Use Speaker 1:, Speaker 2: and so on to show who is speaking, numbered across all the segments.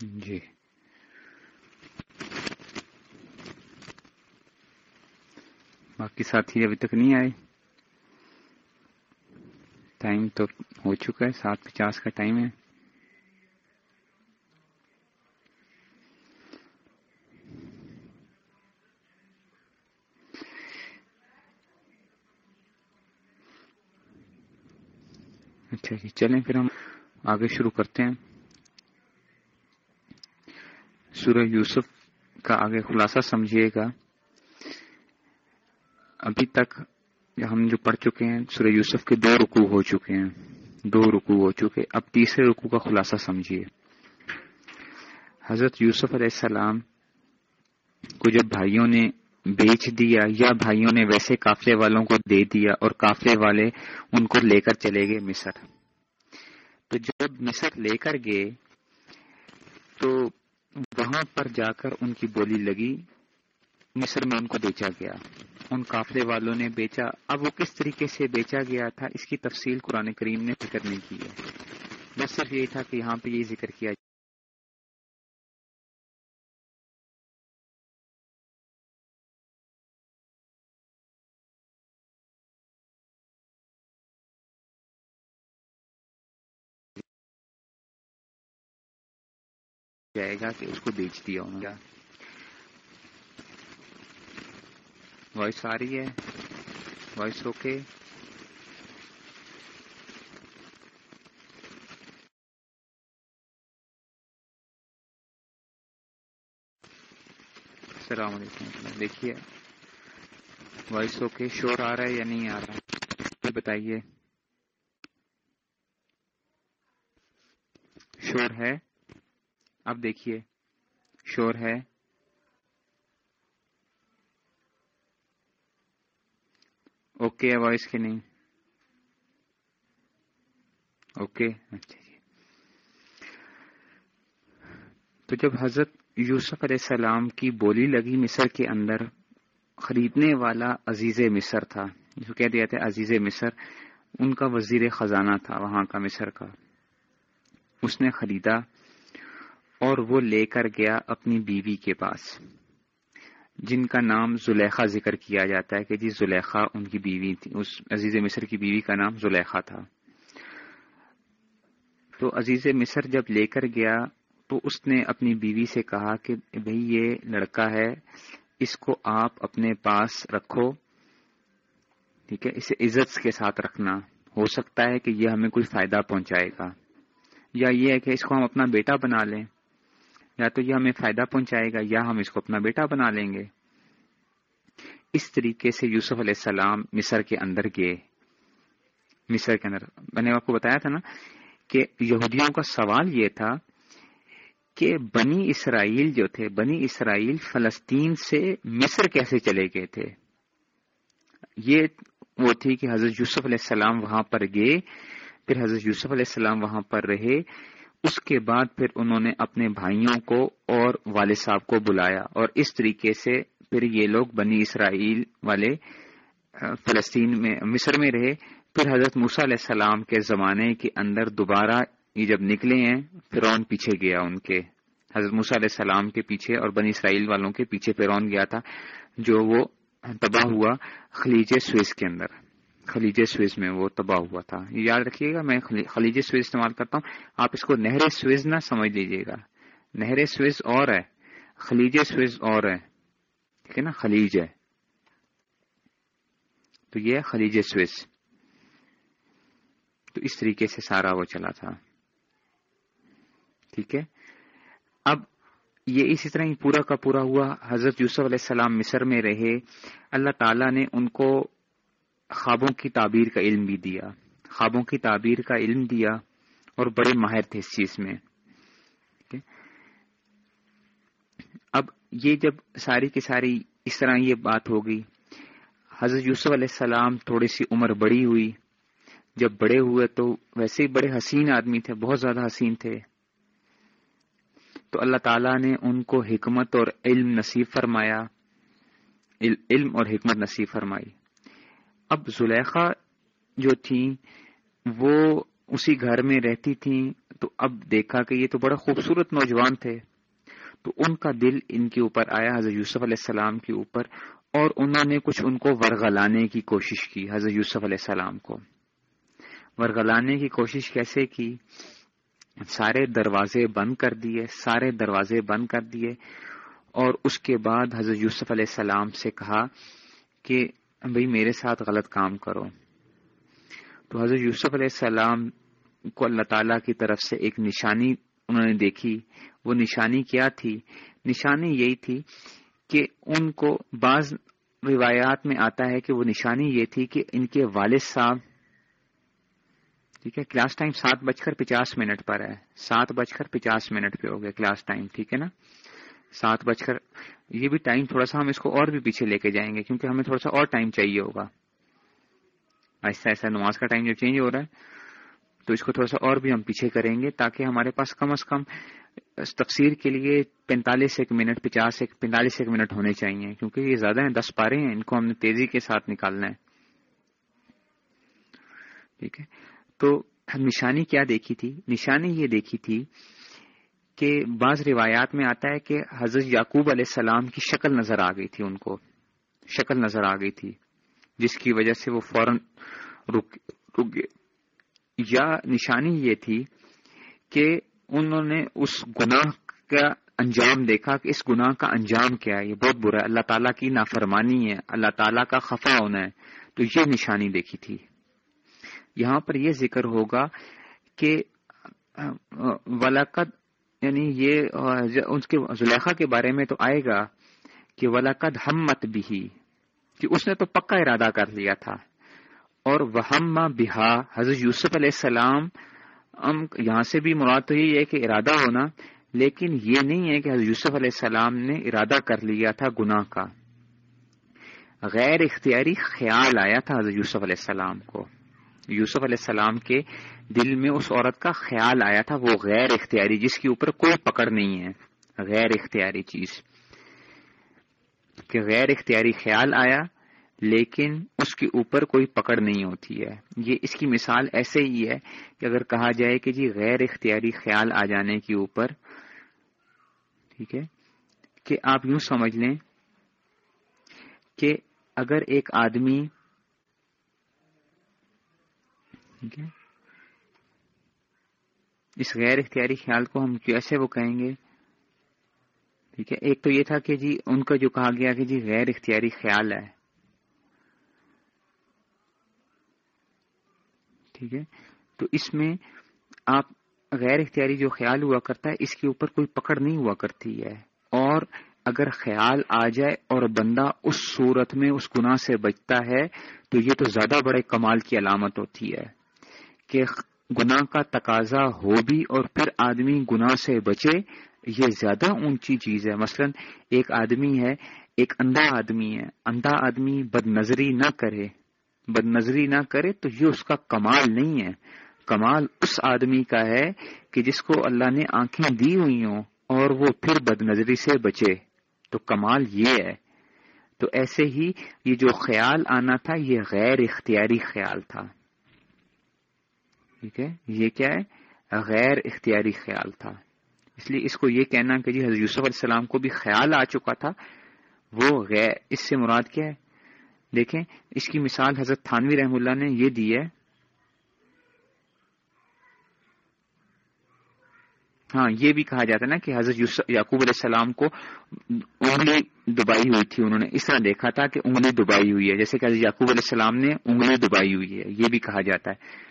Speaker 1: جی۔ باقی ساتھی ابھی تک نہیں آئے۔ ٹائم تو ہو چکا ہے، سات پچاس کا ٹائم ہے۔ اچھا جی چلیں پھر ہم آگے شروع کرتے ہیں۔ سورہ یوسف کا آگے خلاصہ سمجھیے گا۔ ابھی تک ہم جو پڑھ چکے ہیں، سورہ یوسف کے دو رکو ہو چکے ہیں۔ دو رکو ہو چکے۔ اب تیسرے رکو کا خلاصہ سمجھیے۔ حضرت یوسف علیہ السلام کو جب بھائیوں نے بیچ دیا یا بھائیوں نے ویسے قافلے والوں کو دے دیا اور قافلے والے ان کو لے کر چلے گئے مصر۔ تو جب مصر لے کر گئے تو وہاں پر جا کر ان کی بولی لگی۔ مصر میں ان کو بیچا گیا۔ ان قافلے والوں نے بیچا۔ اب وہ کس طریقے سے بیچا گیا تھا، اس کی تفصیل قرآن کریم نے فکر نہیں کی ہے۔ بس صرف یہی تھا کہ یہاں پہ یہ ذکر کیا جائے گا کہ اس کو بیچ دیا انہوں نے۔ وائس آ رہی ہے۔ Voice okay. السلام علیکم۔ دیکھیے۔ Voice okay. شور آ رہا ہے یا نہیں آ رہا؟ بتائیے۔ شور ہے؟ اب دیکھیے، شور ہے۔ اوکے وائس کے نہیں۔ اوکے اچھا جی۔ تو جب حضرت یوسف علیہ السلام کی بولی لگی مصر کے اندر، خریدنے والا عزیز مصر تھا جو کہہ دیا تھا عزیز مصر، ان کا وزیر خزانہ تھا، وہاں کا مصر کا۔ اس نے خریدا۔ اور وہ لے کر گیا اپنی بیوی کے پاس، جن کا نام زلیخا ذکر کیا جاتا ہے کہ جی زلیخا ان کی بیوی تھی، اس عزیز مصر کی بیوی کا نام زلیخا تھا۔ تو عزیز مصر جب لے کر گیا تو اس نے اپنی بیوی سے کہا کہ بھئی یہ لڑکا ہے، اس کو آپ اپنے پاس رکھو، ٹھیک ہے، اسے عزت کے ساتھ رکھنا۔ ہو سکتا ہے کہ یہ ہمیں کوئی فائدہ پہنچائے گا۔ یا یہ ہے کہ اس کو ہم اپنا بیٹا بنا لیں۔ یا تو یہ ہمیں فائدہ پہنچائے گا یا ہم اس کو اپنا بیٹا بنا لیں گے۔ اس طریقے سے یوسف علیہ السلام مصر کے اندر گئے۔ مصر کے اندر۔ میں نے آپ کو بتایا تھا نا کہ یہودیوں کا سوال یہ تھا کہ بنی اسرائیل جو تھے، بنی اسرائیل فلسطین سے مصر کیسے چلے گئے تھے؟ یہ وہ تھی کہ حضرت یوسف علیہ السلام وہاں پر گئے۔ پھر حضرت یوسف علیہ السلام وہاں پر رہے۔ اس کے بعد پھر انہوں نے اپنے بھائیوں کو اور والد صاحب کو بلایا اور اس طریقے سے پھر یہ لوگ بنی اسرائیل والے فلسطین میں، مصر میں رہے۔ پھر حضرت موسیٰ علیہ السلام کے زمانے کے اندر دوبارہ یہ جب نکلے ہیں، فرعون پیچھے گیا ان کے۔ حضرت موسیٰ علیہ السلام کے پیچھے اور بنی اسرائیل والوں کے پیچھے فرعون گیا تھا، جو وہ تباہ ہوا خلیج سوئس کے اندر۔ خلیج سویز میں وہ تباہ ہوا تھا۔ یاد رکھیے گا، میں خلیج سویز استعمال کرتا ہوں۔ آپ اس کو نہر سویز نہ سمجھ لیجیے گا۔ نہر سویز اور ہے۔ خلیج سویز اور ہے۔ ٹھیک ہے نا؟ خلیج ہے۔ تو یہ خلیج سویز تو اس طریقے سے سارا وہ چلا تھا۔ ٹھیک ہے؟ اب یہ اسی طرح ہی پورا کا پورا ہوا۔ حضرت یوسف علیہ السلام مصر میں رہے۔ اللہ تعالیٰ نے ان کو خوابوں کی تعبیر کا علم بھی دیا، خوابوں کی تعبیر کا علم دیا اور بڑے ماہر تھے اس چیز میں۔ اب یہ جب ساری کی ساری اس طرح یہ بات ہوگی حضرت یوسف علیہ السلام تھوڑی سی عمر بڑی ہوئی۔ جب بڑے ہوئے تو ویسے ہی بڑے حسین آدمی تھے، بہت زیادہ حسین تھے۔ تو اللہ تعالیٰ نے ان کو حکمت اور علم نصیب فرمایا۔ علم اور حکمت نصیب فرمائی۔ اب زلیخا جو تھی وہ اسی گھر میں رہتی تھیں تو اب دیکھا کہ یہ تو بڑا خوبصورت نوجوان تھے۔ تو ان کا دل ان کے اوپر آیا حضرت یوسف علیہ السلام کے اوپر اور انہوں نے کچھ ان کو ورگلانے کی کوشش کی حضرت یوسف علیہ السلام کو۔ ورگلانے کی کوشش کیسے کی؟ سارے دروازے بند کر دیے، سارے دروازے بند کر دیے اور اس کے بعد حضرت یوسف علیہ السلام سے کہا کہ بھئی میرے ساتھ غلط کام کرو۔ تو حضرت یوسف علیہ السلام کو اللہ تعالی کی طرف سے ایک نشانی انہوں نے دیکھی۔ وہ نشانی کیا تھی؟ نشانی یہی تھی کہ ان کو بعض روایات میں آتا ہے کہ وہ نشانی یہ تھی کہ ان کے والد صاحب، ٹھیک ہے، کلاس ٹائم سات بج کر پچاس منٹ پر ہے۔ سات بج کر پچاس منٹ پہ ہو گیا کلاس ٹائم، ٹھیک ہے نا؟ سات بج کر، یہ بھی ٹائم تھوڑا سا ہم اس کو اور بھی پیچھے لے کے جائیں گے، کیونکہ ہمیں تھوڑا سا اور ٹائم چاہیے ہوگا۔ ایسا ایسا نماز کا ٹائم جو چینج ہو رہا ہے، تو اس کو تھوڑا سا اور بھی ہم پیچھے کریں گے تاکہ ہمارے پاس کم از کم تفسیر کے لیے پینتالیس ایک منٹ، پچاس ایک، پینتالیس ایک منٹ ہونے چاہیے، کیونکہ یہ زیادہ ہیں، دس پارے ہیں، ان کو ہم نے تیزی کے ساتھ نکالنا ہے۔ ٹھیک ہے؟ تو نشانی کیا دیکھی تھی؟ نشانی یہ دیکھی تھی کہ بعض روایات میں آتا ہے کہ حضرت یعقوب علیہ السلام کی شکل نظر آ گئی تھی ان کو، شکل نظر آ گئی تھی، جس کی وجہ سے وہ فوراً رک گئے۔ یا نشانی یہ تھی کہ انہوں نے اس گناہ کا انجام دیکھا کہ اس گناہ کا انجام کیا ہے، یہ بہت برا ہے۔ اللہ تعالیٰ کی نافرمانی ہے، اللہ تعالیٰ کا خفا ہونا ہے۔ تو یہ نشانی دیکھی تھی۔ یہاں پر یہ ذکر ہوگا کہ ولاقد یعنی یہ اس کے زلیخا کے بارے میں تو آئے گا کہ ولاقد ہمت بھی کہ اس نے تو پکا ارادہ کر لیا تھا۔ اور وہم بہا حضرت یوسف علیہ السلام یہاں سے بھی مراد تو یہ ہے کہ ارادہ ہونا، لیکن یہ نہیں ہے کہ حضرت یوسف علیہ السلام نے ارادہ کر لیا تھا گناہ کا۔ غیر اختیاری خیال آیا تھا حضرت یوسف علیہ السلام کو۔ یوسف علیہ السلام کے دل میں اس عورت کا خیال آیا تھا، وہ غیر اختیاری، جس کے اوپر کوئی پکڑ نہیں ہے، غیر اختیاری چیز۔ کہ غیر اختیاری خیال آیا، لیکن اس کے اوپر کوئی پکڑ نہیں ہوتی ہے۔ یہ اس کی مثال ایسے ہی ہے کہ اگر کہا جائے کہ جی غیر اختیاری خیال آ جانے کے اوپر، ٹھیک ہے، کہ آپ یوں سمجھ لیں کہ اگر ایک آدمی ٹھیک ہے۔ اس غیر اختیاری خیال کو ہم کیسے وہ کہیں گے؟ ٹھیک ہے۔ ایک تو یہ تھا کہ جی ان کا جو کہا گیا کہ جی غیر اختیاری خیال ہے۔ ٹھیک ہے۔ تو اس میں آپ غیر اختیاری جو خیال ہوا کرتا ہے، اس کے اوپر کوئی پکڑ نہیں ہوا کرتی ہے۔ اور اگر خیال آ جائے اور بندہ اس صورت میں اس گناہ سے بچتا ہے، تو یہ تو زیادہ بڑے کمال کی علامت ہوتی ہے۔ کہ گناہ کا تقاضا ہو بھی اور پھر آدمی گناہ سے بچے، یہ زیادہ اونچی چیز ہے۔ مثلا ایک آدمی ہے، ایک اندھا آدمی ہے۔ اندھا آدمی بد نظری نہ کرے۔ بد نظری نہ کرے تو یہ اس کا کمال نہیں ہے۔ کمال اس آدمی کا ہے کہ جس کو اللہ نے آنکھیں دی ہوئی ہوں اور وہ پھر بد نظری سے بچے۔ تو کمال یہ ہے۔ تو ایسے ہی یہ جو خیال آنا تھا، یہ غیر اختیاری خیال تھا۔ ٹھیک ہے؟ یہ کیا ہے؟ غیر اختیاری خیال تھا۔ اس لیے اس کو یہ کہنا کہ جی حضرت یوسف علیہ السلام کو بھی خیال آ چکا تھا۔ وہ غیر اس سے مراد کیا ہے؟ دیکھیں، اس کی مثال حضرت تھانوی رحم اللہ نے یہ دی ہے۔ ہاں یہ بھی کہا جاتا ہے نا کہ حضرت یعقوب علیہ السلام کو انگلی دبائی ہوئی تھی۔ انہوں نے اس طرح دیکھا تھا کہ انگلی دبائی ہوئی ہے۔ جیسے کہ حضرت یعقوب علیہ السلام نے انگلی دبائی ہوئی ہے۔ یہ بھی کہا جاتا ہے۔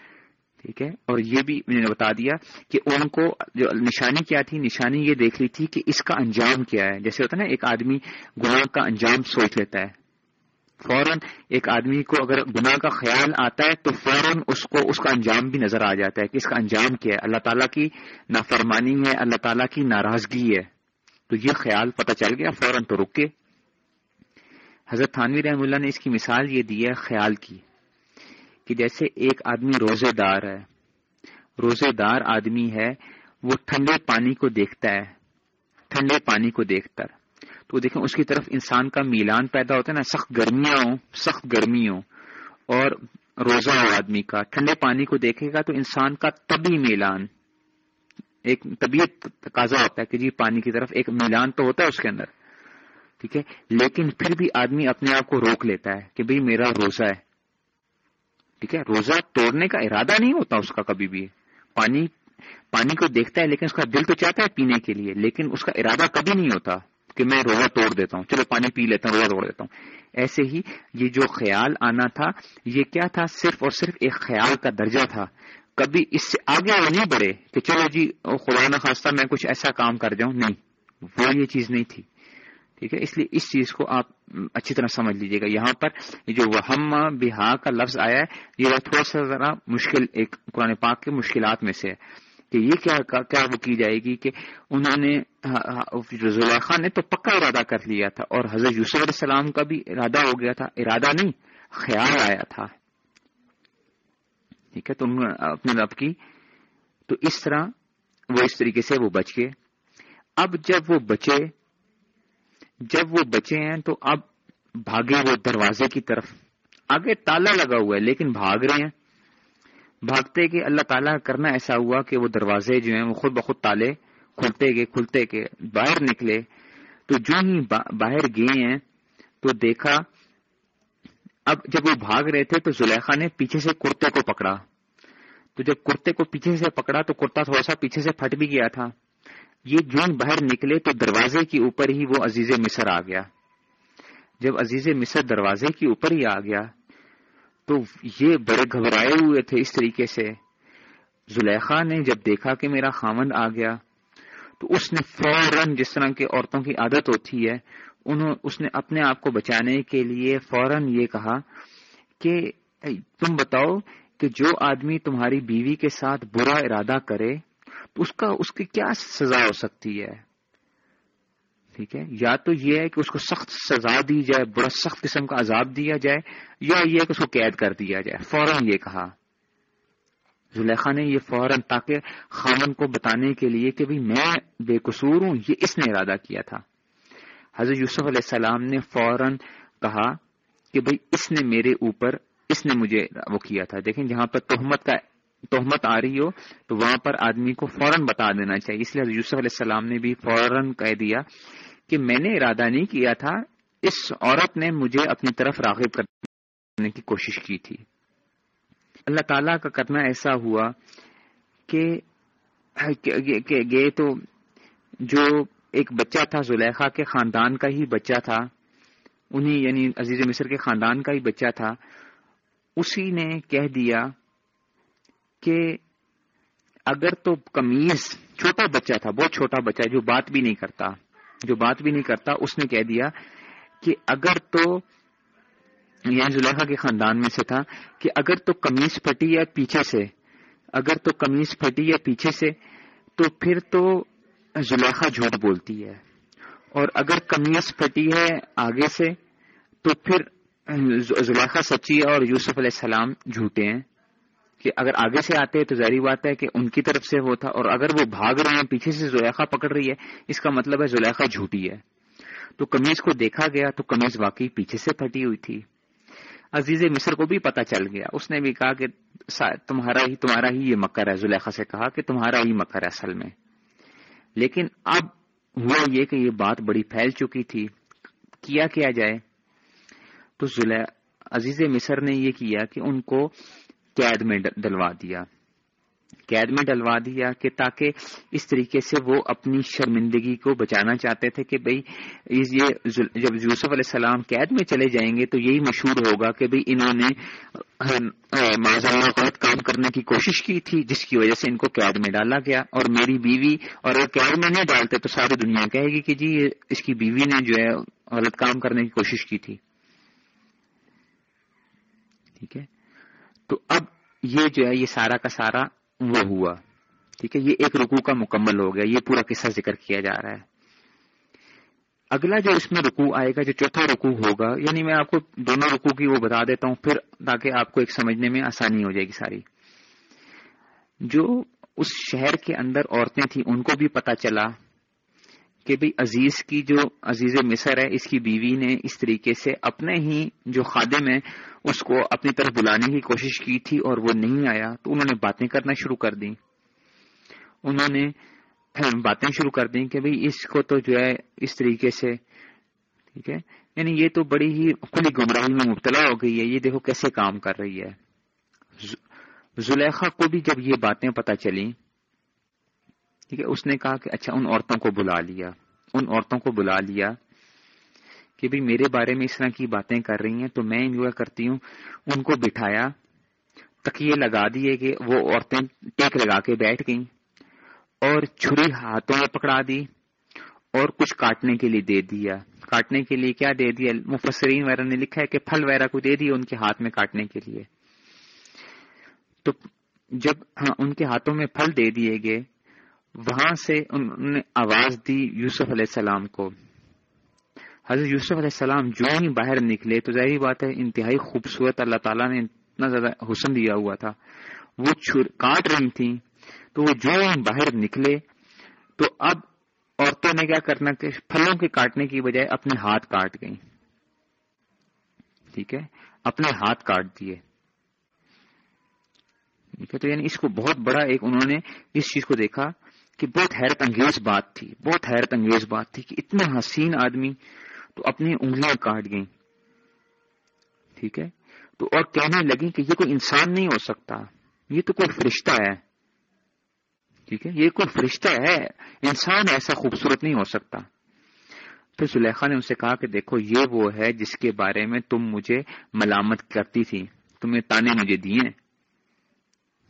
Speaker 1: ٹھیک ہے؟ اور یہ بھی میں نے بتا دیا کہ ان کو جو نشانی کیا تھی، نشانی یہ دیکھ لی تھی کہ اس کا انجام کیا ہے۔ جیسے ہوتا ہے نا، ایک آدمی گناہ کا انجام سوچ لیتا ہے۔ فوراً ایک آدمی کو اگر گناہ کا خیال آتا ہے تو فوراً اس کو، اس کا انجام بھی نظر آ جاتا ہے کہ اس کا انجام کیا ہے۔ اللہ تعالیٰ کی نافرمانی ہے، اللہ تعالیٰ کی ناراضگی ہے۔ تو یہ خیال پتہ چل گیا، فوراً تو رک کے حضرت تھانوی رحم اللہ نے اس کی مثال یہ دی ہے خیال کی۔ کہ جیسے ایک آدمی روزے دار ہے، روزے دار آدمی ہے، وہ ٹھنڈے پانی کو دیکھتا ہے، ٹھنڈے پانی کو دیکھتا ہے تو دیکھیں، اس کی طرف انسان کا میلان پیدا ہوتا ہے نا، سخت گرمیاں ہوں سخت گرمی ہو اور روزہ ہو آدمی کا، ٹھنڈے پانی کو دیکھے گا تو انسان کا طبی میلان، ایک طبیعت تقاضا ہوتا ہے کہ جی پانی کی طرف ایک میلان تو ہوتا ہے اس کے اندر، ٹھیک ہے؟ لیکن پھر بھی آدمی اپنے آپ کو روک لیتا ہے کہ بھئی میرا روزہ ہے۔ ٹھیک ہے؟ روزہ توڑنے کا ارادہ نہیں ہوتا اس کا کبھی بھی۔ پانی پانی کو دیکھتا ہے لیکن اس کا دل تو چاہتا ہے پینے کے لیے، لیکن اس کا ارادہ کبھی نہیں ہوتا کہ میں روزہ توڑ دیتا ہوں۔ چلو پانی پی لیتا ہوں، روزہ توڑ دیتا ہوں۔ ایسے ہی یہ جو خیال آنا تھا، یہ کیا تھا؟ صرف اور صرف ایک خیال کا درجہ تھا۔ کبھی اس سے آگے وہ نہیں بڑھے کہ چلو جی خدا نخواستہ میں کچھ ایسا کام کر جاؤں۔ نہیں، وہ یہ چیز نہیں تھی۔ ٹھیک ہے؟ اس لیے اس چیز کو آپ اچھی طرح سمجھ لیجیے گا۔ یہاں پر جو وہم بہا کا لفظ آیا ہے، یہ تھوڑا سا ذرا مشکل، ایک قرآن پاک کے مشکلات میں سے ہے کہ یہ کیا کیا وہ کی جائے گی کہ انہوں نے زلیخا نے تو پکا ارادہ کر لیا تھا اور حضرت یوسف علیہ السلام کا بھی ارادہ ہو گیا تھا، ارادہ نہیں، خیال آیا تھا۔ ٹھیک ہے؟ تو انہوں نے اپنے رب کی، تو اس طرح وہ اس طریقے سے وہ بچ گئے۔ اب جب وہ بچے جب وہ بچے ہیں تو اب بھاگے وہ دروازے کی طرف، آگے تالا لگا ہوا ہے، لیکن بھاگ رہے ہیں۔ بھاگتے کہ اللہ تعالیٰ کرنا ایسا ہوا کہ وہ دروازے جو ہیں وہ خود بخود تالے کھلتے گئے کھلتے گئے باہر نکلے۔ تو جو ہی باہر گئے ہیں تو دیکھا، اب جب وہ بھاگ رہے تھے تو زلیخا نے پیچھے سے کرتے کو پکڑا۔ تو جب کرتے کو پیچھے سے پکڑا تو کرتا تھوڑا سا پیچھے سے پھٹ بھی گیا تھا۔ یہ جون باہر نکلے تو دروازے کے اوپر ہی وہ عزیز مصر آ گیا۔ جب عزیز مصر دروازے کے اوپر ہی آ گیا تو یہ بڑے گھبرائے ہوئے تھے اس طریقے سے۔ زلیخا نے جب دیکھا کہ میرا خامند آ گیا تو اس نے فوراً جس طرح کے عورتوں کی عادت ہوتی ہے، انہوں اس نے اپنے آپ کو بچانے کے لیے فوراً یہ کہا کہ تم بتاؤ کہ جو آدمی تمہاری بیوی کے ساتھ برا ارادہ کرے اس کا، اس کی کیا سزا ہو سکتی ہے؟ ٹھیک ہے؟ یا تو یہ ہے کہ اس کو سخت سزا دی جائے، بڑا سخت قسم کا عذاب دیا جائے، یا یہ کہ اس کو قید کر دیا جائے۔ فوراً یہ کہا۔ زلیخا نے یہ فوراً، تاکہ خامن کو بتانے کے لیے کہ میں بے قصور ہوں، یہ اس نے ارادہ کیا تھا۔ حضرت یوسف علیہ السلام نے فوراً کہا کہ بھئی اس نے میرے اوپر، اس نے مجھے وہ کیا تھا۔ دیکھیں جہاں پر تہمت کا تہمت آ رہی ہو، تو وہاں پر آدمی کو فوراً بتا دینا چاہیے۔ اس لیے یوسف علیہ السلام نے بھی فوراً کہہ دیا کہ میں نے ارادہ نہیں کیا تھا، اس عورت نے مجھے اپنی طرف راغب کرنے کی کوشش کی تھی۔ اللہ تعالی کا کرنا ایسا ہوا کہ گئے تو جو ایک بچہ تھا، زلیخا کے خاندان کا ہی بچہ تھا، انہی یعنی عزیز مصر کے خاندان کا ہی بچہ تھا، اسی نے کہہ دیا کہ اگر تو کمیز چھوٹا بچہ تھا، بہت چھوٹا بچہ جو بات بھی نہیں کرتا، جو بات بھی نہیں کرتا، اس نے کہہ دیا کہ اگر تو یہاں زلیخا کے خاندان میں سے تھا کہ اگر تو کمیز پھٹی ہے پیچھے سے، اگر تو کمیز پھٹی ہے پیچھے سے، تو پھر تو زلیخا جھوٹ بولتی ہے۔ اور اگر کمیز پھٹی ہے آگے سے، تو پھر زلیخا سچی ہے اور یوسف علیہ السلام جھوٹے ہیں۔ کہ اگر آگے سے آتے تو ظاہری بات ہے کہ ان کی طرف سے وہ تھا اور اگر وہ بھاگ رہے ہیں، پیچھے سے زلیخا پکڑ رہی ہے، اس کا مطلب ہے زلیخا جھوٹی ہے۔ تو کمیز کو دیکھا گیا تو کمیز واقعی پیچھے سے پھٹی ہوئی تھی۔ عزیز مصر کو بھی پتا چل گیا۔ اس نے بھی کہا کہ تمہارا ہی تمہارا ہی یہ مکر ہے، زلیخا سے کہا کہ تمہارا ہی مکر ہے اصل میں۔ لیکن اب ہوا یہ کہ یہ بات بڑی پھیل چکی تھی۔ کیا کیا جائے؟ تو عزیز مصر نے یہ کیا کہ ان کو قید میں ڈلوا دیا۔ قید میں ڈلوا دیا کہ تاکہ اس طریقے سے وہ اپنی شرمندگی کو بچانا چاہتے تھے کہ بھئی یہ جب یوسف علیہ السلام قید میں چلے جائیں گے تو یہی مشہور ہوگا کہ بھئی انہوں نے اللہ غلط کام کرنے کی کوشش کی تھی جس کی وجہ سے ان کو قید میں ڈالا گیا۔ اور میری بیوی، اور اگر قید میں نہیں ڈالتے تو ساری دنیا کہے گی کہ جی اس کی بیوی نے جو ہے غلط کام کرنے کی کوشش کی تھی۔ ٹھیک ہے؟ تو اب یہ جو ہے، یہ سارا کا سارا وہ ہوا۔ ٹھیک ہے، یہ ایک رکو کا مکمل ہو گیا۔ یہ پورا قصہ ذکر کیا جا رہا ہے۔ اگلا جو اس میں رکو آئے گا، جو چوتھا رکو ہوگا یعنی میں آپ کو دونوں رکو کی وہ بتا دیتا ہوں، پھر تاکہ آپ کو ایک سمجھنے میں آسانی ہو جائے گی ساری۔ جو اس شہر کے اندر عورتیں تھیں، ان کو بھی پتا چلا۔ کہ بھئی عزیز کی جو عزیز مصر ہے، اس کی بیوی نے اس طریقے سے اپنے ہی جو خادم ہے اس کو اپنی طرف بلانے کی کوشش کی تھی اور وہ نہیں آیا، تو انہوں نے باتیں کرنا شروع کر دی انہوں نے باتیں شروع کر دیں کہ بھئی اس کو تو جو ہے، اس طریقے سے، ٹھیک ہے؟ یعنی یہ تو بڑی ہی کھلی گمراہی میں مبتلا ہو گئی ہے، یہ دیکھو کیسے کام کر رہی ہے۔ زلیخا کو بھی جب یہ باتیں پتہ چلی ٹھیک ہے، اس نے کہا کہ اچھا ان عورتوں کو بلا لیا۔ ان عورتوں کو بلا لیا کہ بھی میرے بارے میں اس طرح کی باتیں کر رہی ہیں تو میں جو کرتی ہوں؟ ان کو بٹھایا تکیے لگا دیے کہ وہ عورتیں ٹیک لگا کے بیٹھ گئیں اور چھری ہاتھوں میں پکڑا دی اور کچھ کاٹنے کے لیے دے دیا۔ کاٹنے کے لیے کیا دے دیا؟ مفسرین وغیرہ نے لکھا ہے کہ پھل وغیرہ کو دے دیا ان کے ہاتھ میں کاٹنے کے لیے۔ تو جب ہاں ان کے ہاتھوں میں پھل دے دیے گئے۔ وہاں سے انہوں نے آواز دی یوسف علیہ السلام کو۔ حضرت یوسف علیہ السلام جو ہی باہر نکلے تو ظاہری بات ہے، انتہائی خوبصورت اللہ تعالیٰ نے اتنا زیادہ حسن دیا ہوا تھا۔ وہ کاٹ رہی تھیں تو وہ جو ہی باہر نکلے تو اب عورتوں نے کیا کرنا کہ پھلوں کے کاٹنے کی بجائے اپنے ہاتھ کاٹ گئیں۔ ٹھیک ہے؟ اپنے ہاتھ کاٹ دیے۔ ٹھیک ہے؟ تو یعنی اس کو بہت بڑا ایک انہوں نے اس چیز کو دیکھا۔ کہ بہت حیرت انگیز بات تھی، بہت حیرت انگیز بات تھی کہ اتنا حسین آدمی تو اپنی انگلیاں کاٹ گئیں۔ ٹھیک ہے؟ تو اور کہنے لگی کہ یہ کوئی انسان نہیں ہو سکتا، یہ تو کوئی فرشتہ ہے۔ ٹھیک ہے؟ یہ کوئی فرشتہ ہے، انسان ایسا خوبصورت نہیں ہو سکتا۔ پھر سلیخا نے اسے کہا کہ دیکھو، یہ وہ ہے جس کے بارے میں تم مجھے ملامت کرتی تھی، تمہیں تانے مجھے دیے۔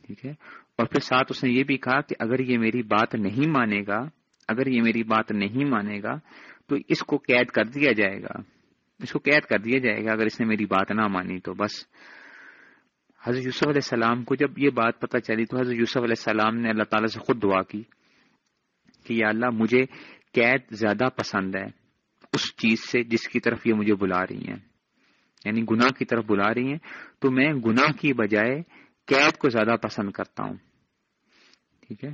Speaker 1: ٹھیک ہے؟ اور پھر ساتھ اس نے یہ بھی کہا کہ اگر یہ میری بات نہیں مانے گا، اگر یہ میری بات نہیں مانے گا، تو اس کو قید کر دیا جائے گا۔ اس کو قید کر دیا جائے گا اگر اس نے میری بات نہ مانی تو۔ بس حضرت یوسف علیہ السلام کو جب یہ بات پتہ چلی تو حضرت یوسف علیہ السلام نے اللہ تعالیٰ سے خود دعا کی کہ یا اللہ مجھے قید زیادہ پسند ہے اس چیز سے جس کی طرف یہ مجھے بلا رہی ہیں۔ یعنی گناہ کی طرف بلا رہی ہیں، تو میں گناہ کی بجائے قید کو زیادہ پسند کرتا ہوں۔ ٹھیک ہے؟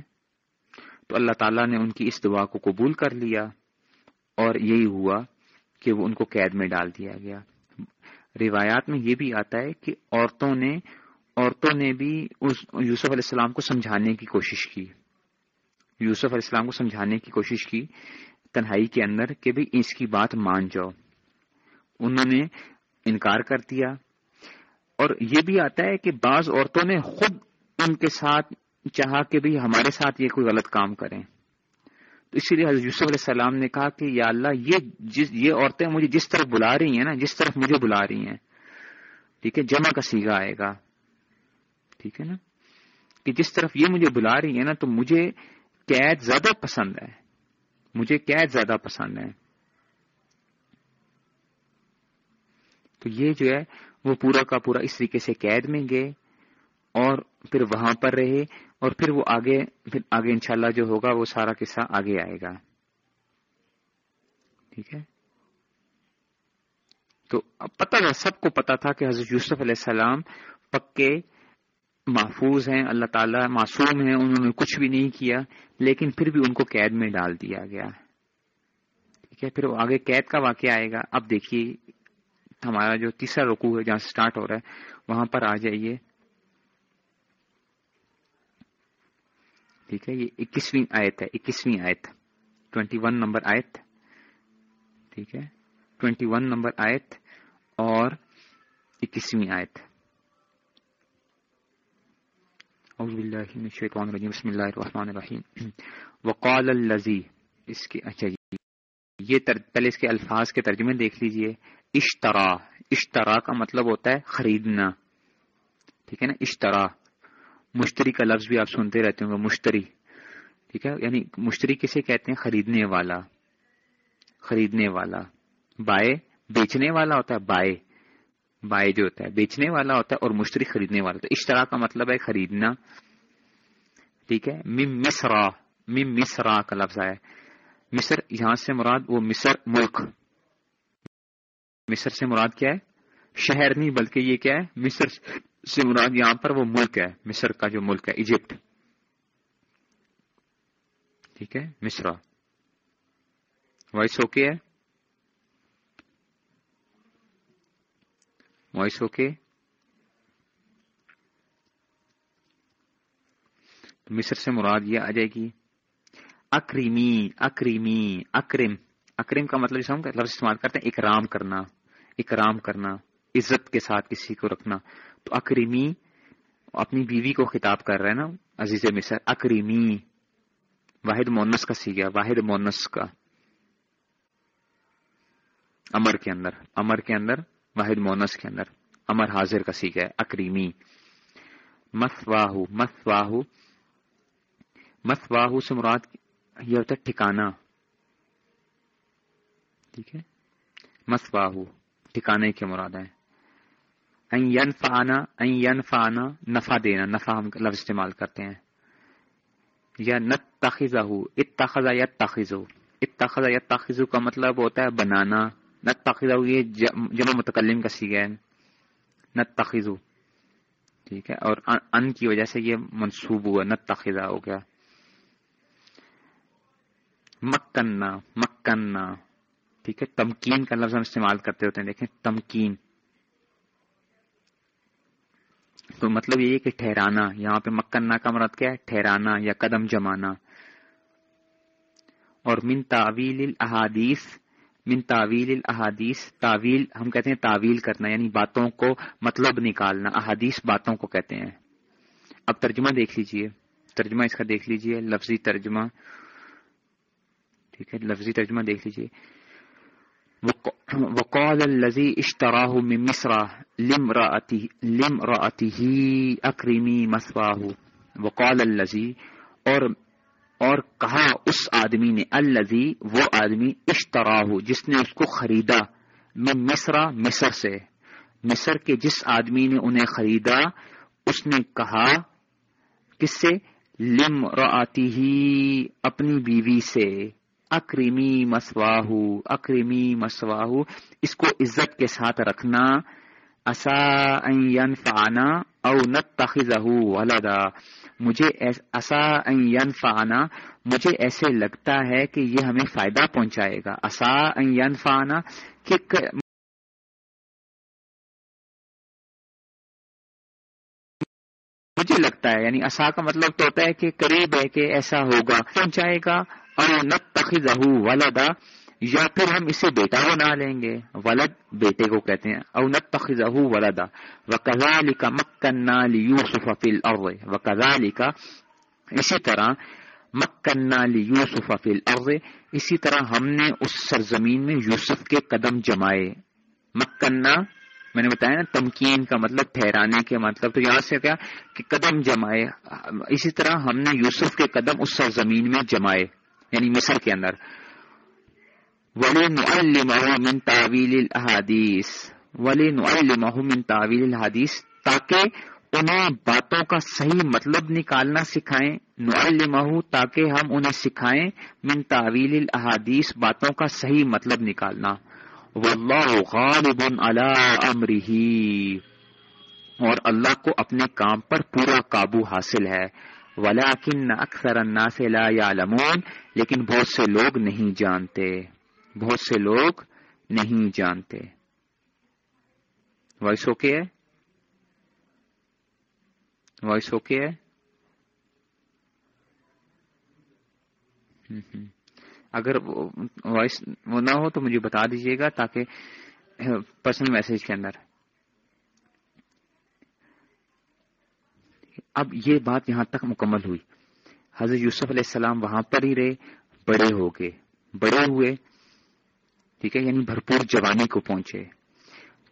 Speaker 1: تو اللہ تعالیٰ نے ان کی اس دعا کو قبول کر لیا اور یہی ہوا کہ وہ ان کو قید میں ڈال دیا گیا۔ روایات میں یہ بھی آتا ہے کہ عورتوں نے عورتوں نے بھی اس یوسف علیہ السلام کو سمجھانے کی کوشش کی۔ یوسف علیہ السلام کو سمجھانے کی کوشش کی تنہائی کے اندر کہ بھی اس کی بات مان جاؤ۔ انہوں نے انکار کر دیا۔ اور یہ بھی آتا ہے کہ بعض عورتوں نے خود ان کے ساتھ چاہا کہ بھی ہمارے ساتھ یہ کوئی غلط کام کریں۔ تو اسی لیے حضرت یوسف علیہ السلام نے کہا کہ یا اللہ یہ جس، یہ عورتیں مجھے جس طرف بلا رہی ہیں نا، جس طرف مجھے بلا رہی ہیں، ٹھیک ہے، جمع کا سیگا آئے گا۔ ٹھیک ہے نا؟ کہ جس طرف یہ مجھے بلا رہی ہے نا، تو مجھے قید زیادہ پسند ہے۔ مجھے قید زیادہ پسند ہے۔ تو یہ جو ہے، وہ پورا کا پورا اس طریقے سے قید میں گئے۔ اور پھر وہاں پر رہے اور پھر وہ آگے، پھر آگے انشاءاللہ جو ہوگا وہ سارا قصہ آگے آئے گا۔ ٹھیک ہے؟ تو پتہ تھا، سب کو پتا تھا کہ حضرت یوسف علیہ السلام پکے محفوظ ہیں، اللہ تعالیٰ معصوم ہیں، انہوں نے کچھ بھی نہیں کیا، لیکن پھر بھی ان کو قید میں ڈال دیا گیا۔ ٹھیک ہے؟ پھر وہ آگے قید کا واقعہ آئے گا۔ اب دیکھیے، ہمارا جو تیسرا رکو ہے، جہاں سٹارٹ ہو رہا ہے، وہاں پر آ جائیے۔ ٹھیک ہے، یہ اکیسویں آیت ہے، اکیسویں آیت۔ ٹوینٹی ون نمبر آیت۔ ٹھیک ہے ٹوینٹی ون نمبر آیت اور اکیسویں آیت۔ اعوذ باللہ من الشیطان الرجیم، بسم اللہ الرحمن الرحیم۔ وقال الزی اس کے اچھا جی یہ پہلے اس کے الفاظ کے ترجمے دیکھ لیجیے۔ اشترا اشترا کا مطلب ہوتا ہے خریدنا۔ ٹھیک ہے نا، اشترا۔ مشتری کا لفظ بھی آپ سنتے رہتے ہوں گے مشتری۔ ٹھیک ہے؟ یعنی مشتری کسے کہتے ہیں؟ خریدنے والا۔ خریدنے والا۔ بائے بیچنے والا ہوتا ہے، بائے۔ بائے جو ہوتا ہے، بیچنے والا ہوتا ہے اور مشتری خریدنے والا۔ تو اشترا کا مطلب ہے خریدنا۔ ٹھیک ہے؟ مم مصرا۔ مم مصرا کا لفظ ہے مصر، یہاں سے مراد وہ مصر ملک۔ مصر سے مراد کیا ہے؟ شہر نہیں، بلکہ یہ کیا ہے؟ مصر۔ سے مراد یہاں پر وہ ملک ہے، مصر کا جو ملک ہے، ایجپٹ۔ ٹھیک ہے مصرا وائس اوکے ہے؟ Voice okay? مصر سے مراد یہ آ جائے گی، اکریمی اکریمی، اکرم۔ اکرم کا مطلب ہم لفظ استعمال کرتے ہیں، اکرام کرنا اکرام کرنا، عزت کے ساتھ کسی کو رکھنا۔ اکریمی، اپنی بیوی کو خطاب کر رہے ہیں نا، عزیز مصر، اکریمی، واحد مونس کا سی گیا واحد مونس کا۔ امر کے اندر امر کے اندر، واحد مونس کے اندر امر حاضر کا سی گیا اکریمی۔ مت واہو مت سے مراد یہ ہوتا ہے ٹھکانا ٹھیک ہے؟ مت واہو ٹھکانے کے مراد ہے این فانا این فانا نفع دینا، نفع ہم لفظ استعمال کرتے ہیں۔ یا نت تخذ اتخذ یا تخذ اتخذ یا تخذ کا مطلب ہوتا ہے بنانا۔ نت تخذ یہ جمع متکلم کا سی گیا نت تخذ ٹھیک ہے؟ اور ان کی وجہ سے یہ منصوب ہوا نت تخذہ ہو گیا۔ مکنہ مکنہ ٹھیک ہے؟ تمکین کا لفظ ہم استعمال کرتے ہوتے ہیں، دیکھیں۔ تمکین۔ تو مطلب یہ کہ ٹھہرانا، یہاں پہ مکنہ کا مراد کیا ہے؟ ٹھہرانا یا قدم جمانا۔ اور من تعویل الاحادیث، من تعویل الاحادیث، تعویل ہم کہتے ہیں تعویل کرنا یعنی باتوں کو مطلب نکالنا، احادیث باتوں کو کہتے ہیں۔ اب ترجمہ دیکھ لیجیے۔ ترجمہ اس کا دیکھ لیجیے، لفظی ترجمہ۔ ٹھیک ہے، لفظی ترجمہ دیکھ لیجیے۔ وقال الذي اشتراه من مصر لامرأته لامرأته اکریمی مسواہ وقال الذي اور اور کہا اس آدمی نے، الذي، وہ آدمی اشتراہ جس نے اس کو خریدا من مصر مصر سے۔ مصر کے جس آدمی نے انہیں خریدا، اس نے کہا، کس سے؟ لم اپنی بیوی سے۔ اکریمی مسواہ اکریمی مسواہ اس کو عزت کے ساتھ رکھنا اصا فانا او نتخذہ ولدا۔ مجھے اصا فانا مجھے ایسے لگتا ہے کہ یہ ہمیں فائدہ پہنچائے گا۔ اصا فانا کہ مجھے لگتا ہے یعنی اصا کا مطلب تو ہوتا ہے کہ قریب ہے کہ ایسا ہوگا، پہنچائے گا۔ اور تخذہ ولدا، یا پھر ہم اسے بیٹا بنا لیں گے۔ ولد بیٹے کو کہتے ہیں، او نت تخذہ ولدا۔ وکذالک مکنا لیوسف فی الارض وکذالک اسی طرح مکنا لیوسف فی الارض اسی طرح ہم نے اس سرزمین میں یوسف کے قدم جمائے۔ مکنا میں نے بتایا نا، تمکین کا مطلب ٹھہرانے کے مطلب۔ تو یہاں سے کیا؟ کہ قدم جمائے۔ اسی طرح ہم نے یوسف کے قدم اس سرزمین میں جمائے۔ یعنی مصر کے اندر۔ ولی من تعویل الحادیث ولی من تعویل الحادیث تاکہ انہیں باتوں کا صحیح مطلب نکالنا سکھائیں۔ نعلمہ تاکہ ہم انہیں سکھائیں۔ من تعویل الحادیث باتوں کا صحیح مطلب نکالنا۔ واللہ غالب علی امرہ اور اللہ کو اپنے کام پر پورا قابو حاصل ہے۔ ولیکن اکثر الناس لا یعلمون، لیکن بہت سے لوگ نہیں جانتے۔ بہت سے لوگ نہیں جانتے۔ وائس اوکے ہے؟ وائس اوکے ہے؟ اگر وائس وہ نہ ہو تو مجھے بتا دیجیے گا تاکہ پرسنل میسج کے اندر۔ اب یہ بات یہاں تک مکمل ہوئی۔ حضرت یوسف علیہ السلام وہاں پر ہی رہے، بڑے ہو گئے، بڑے ہوئے، ٹھیک ہے یعنی بھرپور جوانی کو پہنچے۔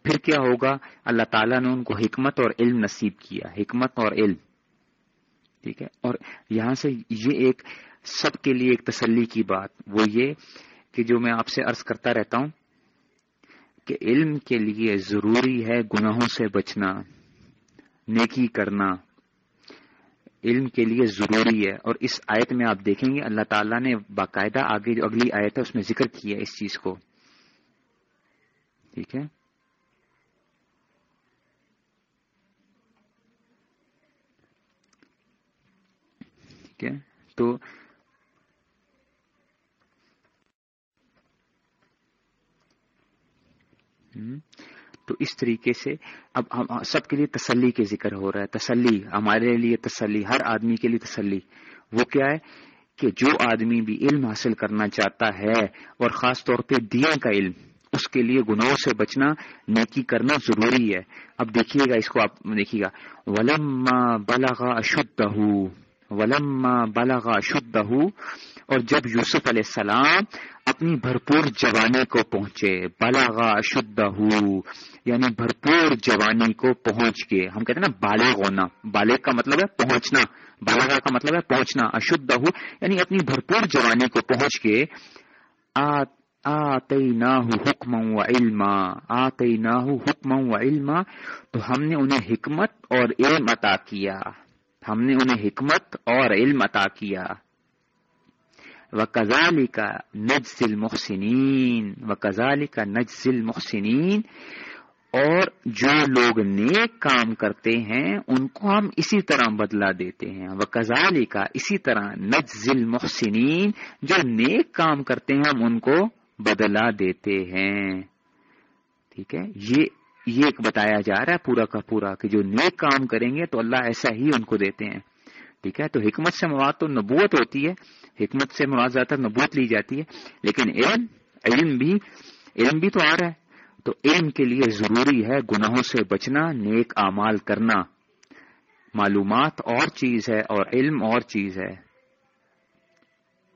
Speaker 1: پھر کیا ہوگا؟ اللہ تعالیٰ نے ان کو حکمت اور علم نصیب کیا، حکمت اور علم۔ ٹھیک ہے، اور یہاں سے یہ ایک سب کے لیے ایک تسلی کی بات، وہ یہ کہ جو میں آپ سے عرض کرتا رہتا ہوں کہ علم کے لیے ضروری ہے گناہوں سے بچنا، نیکی کرنا۔ علم کے لیے ضروری ہے۔ اور اس آیت میں آپ دیکھیں گے، اللہ تعالیٰ نے باقاعدہ آگے جو اگلی آیت ہے، اس میں ذکر کیا اس چیز کو۔ ٹھیک ہے؟ ٹھیک ہے؟ تو تو اس طریقے سے اب ہم سب کے لیے تسلی کے ذکر ہو رہا ہے، تسلی، ہمارے لیے تسلی، ہر آدمی کے لیے تسلی۔ وہ کیا ہے کہ جو آدمی بھی علم حاصل کرنا چاہتا ہے اور خاص طور پہ دین کا علم، اس کے لیے گناہوں سے بچنا، نیکی کرنا ضروری ہے۔ اب دیکھیے گا اس کو آپ دیکھیے گا۔ ولما بلغا اشدھ ولما بلغا اشدھ اور جب یوسف علیہ السلام اپنی بھرپور جوانی کو پہنچے بلاغا شدھ یعنی بھرپور جوانی کو پہنچ کے ہم کہتے ہیں نا بالغ ہونا۔ بالغ کا مطلب ہے پہنچنا۔ بالاغا کا مطلب ہے پہنچنا اشدھ یعنی اپنی بھرپور جوانی کو پہنچ کے آتے نہ حکم و علما۔ آتے نہ حکم و علما۔ تو ہم نے انہیں حکمت اور علم عطا کیا۔ ہم نے انہیں حکمت اور علم عطا کیا۔ و کزالی کا نجزل محسنین و کزالی کا نجزل محسنین اور جو لوگ نیک کام کرتے ہیں ان کو ہم اسی طرح بدلا دیتے ہیں۔ وہ کزالی کا اسی طرح نجزل محسنین جو نیک کام کرتے ہیں ہم ان کو بدلا دیتے ہیں۔ ٹھیک ہے؟ یہ یہ ایک بتایا جا رہا ہے پورا کا پورا کہ جو نیک کام کریں گے تو اللہ ایسا ہی ان کو دیتے ہیں۔ ٹھیک ہے؟ تو حکمت سے مواد تو نبوت ہوتی ہے۔ حکمت سے مراد زیادہ نبوت لی جاتی ہے، لیکن علم علم بھی علم بھی تو آ رہا ہے۔ تو علم کے لیے ضروری ہے گناہوں سے بچنا، نیک اعمال کرنا۔ معلومات اور چیز ہے اور علم اور چیز ہے۔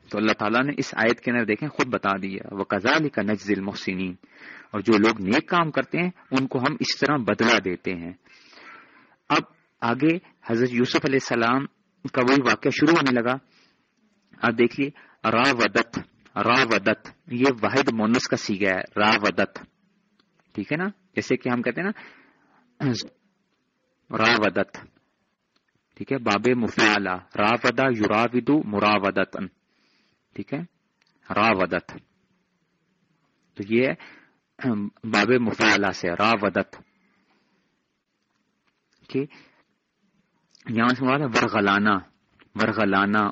Speaker 1: تو اللہ تعالیٰ نے اس آیت کے اندر دیکھیں، خود بتا دیا وہ کزال کا نجز المحسنین اور جو لوگ نیک کام کرتے ہیں، ان کو ہم اس طرح بدلا دیتے ہیں۔ اب آگے حضرت یوسف علیہ السلام کا وہی واقعہ شروع ہونے لگا۔ اب دیکھیے را ودت را ودت یہ واحد مونس کا سیگا ہے را ودت ٹھیک ہے نا؟ جیسے کہ ہم کہتے ہیں نا را ودت ٹھیک ہے؟ باب مفلا را ودا یورا ودو مرا ودت ٹھیک ہے؟ را ودت تو یہ باب مفلا سے را ودت یہاں سے ورغلانہ ورغلانا۔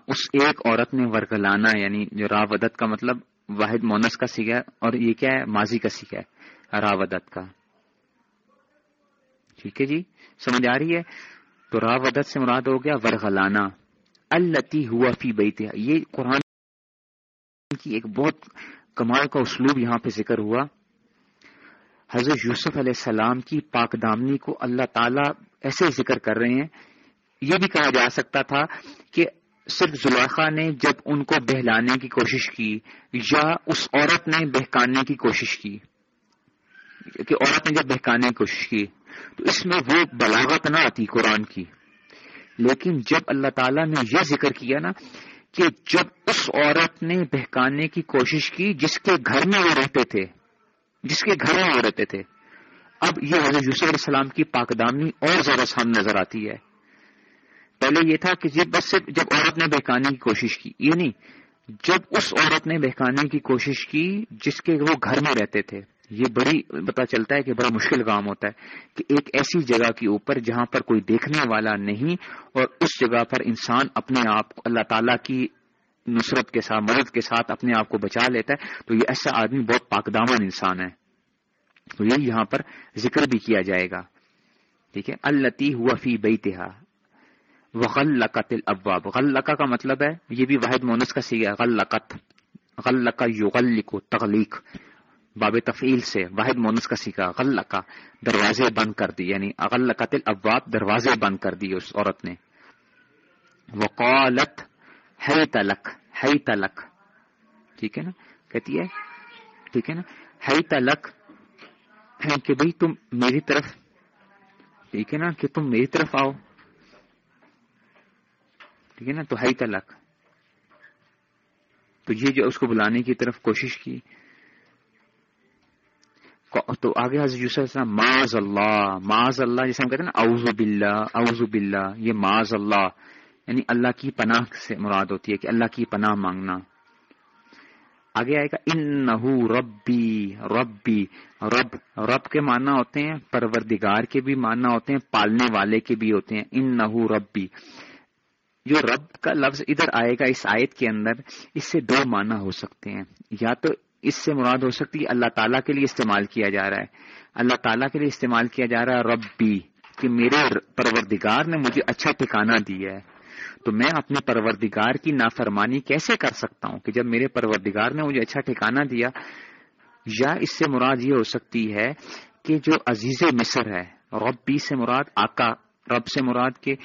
Speaker 1: اس ایک عورت نے ورغلانا یعنی جو راودت کا مطلب واحد مونس کا سیکھا ہے اور یہ کیا ہے؟ ماضی کا سیکھا ہے راودت کا۔ ٹھیک ہے جی؟ سمجھ آ رہی ہے؟ تو راودت سے مراد ہو گیا ورغلانا۔ التی ہوا فی بیتیا یہ قرآن کی ایک بہت کمال کا اسلوب یہاں پہ ذکر ہوا۔ حضرت یوسف علیہ السلام کی پاک دامنی کو اللہ تعالیٰ ایسے ذکر کر رہے ہیں یہ بھی کہا جا سکتا تھا کہ صرف زلیخا نے جب ان کو بہلانے کی کوشش کی یا اس عورت نے بہکانے کی کوشش کی، کہ عورت نے جب بہکانے کی کوشش کی، تو اس میں وہ بلاغت نہ آتی قرآن کی۔ لیکن جب اللہ تعالیٰ نے یہ ذکر کیا نا کہ جب اس عورت نے بہکانے کی کوشش کی جس کے گھر میں وہ رہتے تھے، جس کے گھر میں وہ رہتے تھے، اب یہ حضرت یوسف علیہ السلام کی پاکدامنی اور زیادہ سامنے نظر آتی ہے۔ پہلے یہ تھا کہ جب بس صرف جب عورت نے بہکانے کی کوشش کی یہ نہیں جب اس عورت نے بہکانے کی کوشش کی جس کے وہ گھر میں رہتے تھے، یہ بڑی پتا چلتا ہے کہ بڑا مشکل کام ہوتا ہے کہ ایک ایسی جگہ کے اوپر جہاں پر کوئی دیکھنے والا نہیں اور اس جگہ پر انسان اپنے آپ اللہ تعالی کی نصرت کے ساتھ، مدد کے ساتھ اپنے آپ کو بچا لیتا ہے، تو یہ ایسا آدمی بہت پاکدامن انسان ہے۔ تو یہ یہاں پر ذکر بھی کیا جائے گا۔ ٹھیک ہے؟ التی ہوا فی بیتہا۔ وغلقت الابواب غلقہ کا مطلب ہے، یہ بھی واحد مونس کا سیگا غلقت. غلقہ یغلق تغلیق. باب تفعیل سے واحد مونس کا سیکھا غلقہ دروازے بند کر دی. یعنی اغلقت الابواب دروازے بند کر دی اس عورت نے. وقالت ہے تلک ہے تلک ٹھیک ہے نا؟ کہتی ہے؟ ٹھیک ہے نا؟ ہے تلک کہ بھئی تم میری طرف، ٹھیک ہے نا؟ کہ تم میری طرف آؤ. ٹھیک ہے نا؟ تو ہائی تلک تو یہ جو اس کو بلانے کی طرف کوشش کی۔ تو آگے حضرت یوسف السلام معاذ اللہ معاذ اللہ جیسے ہم کہتے ہیں نا اوز باللہ اوز باللہ، یہ معاذ اللہ یعنی اللہ کی پناہ سے مراد ہوتی ہے کہ اللہ کی پناہ مانگنا۔ آگے آئے گا ان ربی ربی۔ رب رب کے معنی ہوتے ہیں، پروردگار کے بھی معنی ہوتے ہیں، پالنے والے کے بھی ہوتے ہیں۔ ان ربی۔ جو رب کا لفظ ادھر آئے گا اس آیت کے اندر، اس سے دو معنی ہو سکتے ہیں۔ یا تو اس سے مراد ہو سکتی ہے اللہ تعالیٰ کے لیے استعمال کیا جا رہا ہے۔ اللہ تعالیٰ کے لیے استعمال کیا جا رہا ہے رب بھی کہ میرے پروردگار نے مجھے اچھا ٹھکانہ دیا ہے۔ تو میں اپنے پروردگار کی نافرمانی کیسے کر سکتا ہوں کہ جب میرے پروردگار نے مجھے اچھا ٹھکانہ دیا؟ یا اس سے مراد یہ ہو سکتی ہے کہ جو عزیز مصر ہے، ربی سے مراد آقا، رب سے مراد کے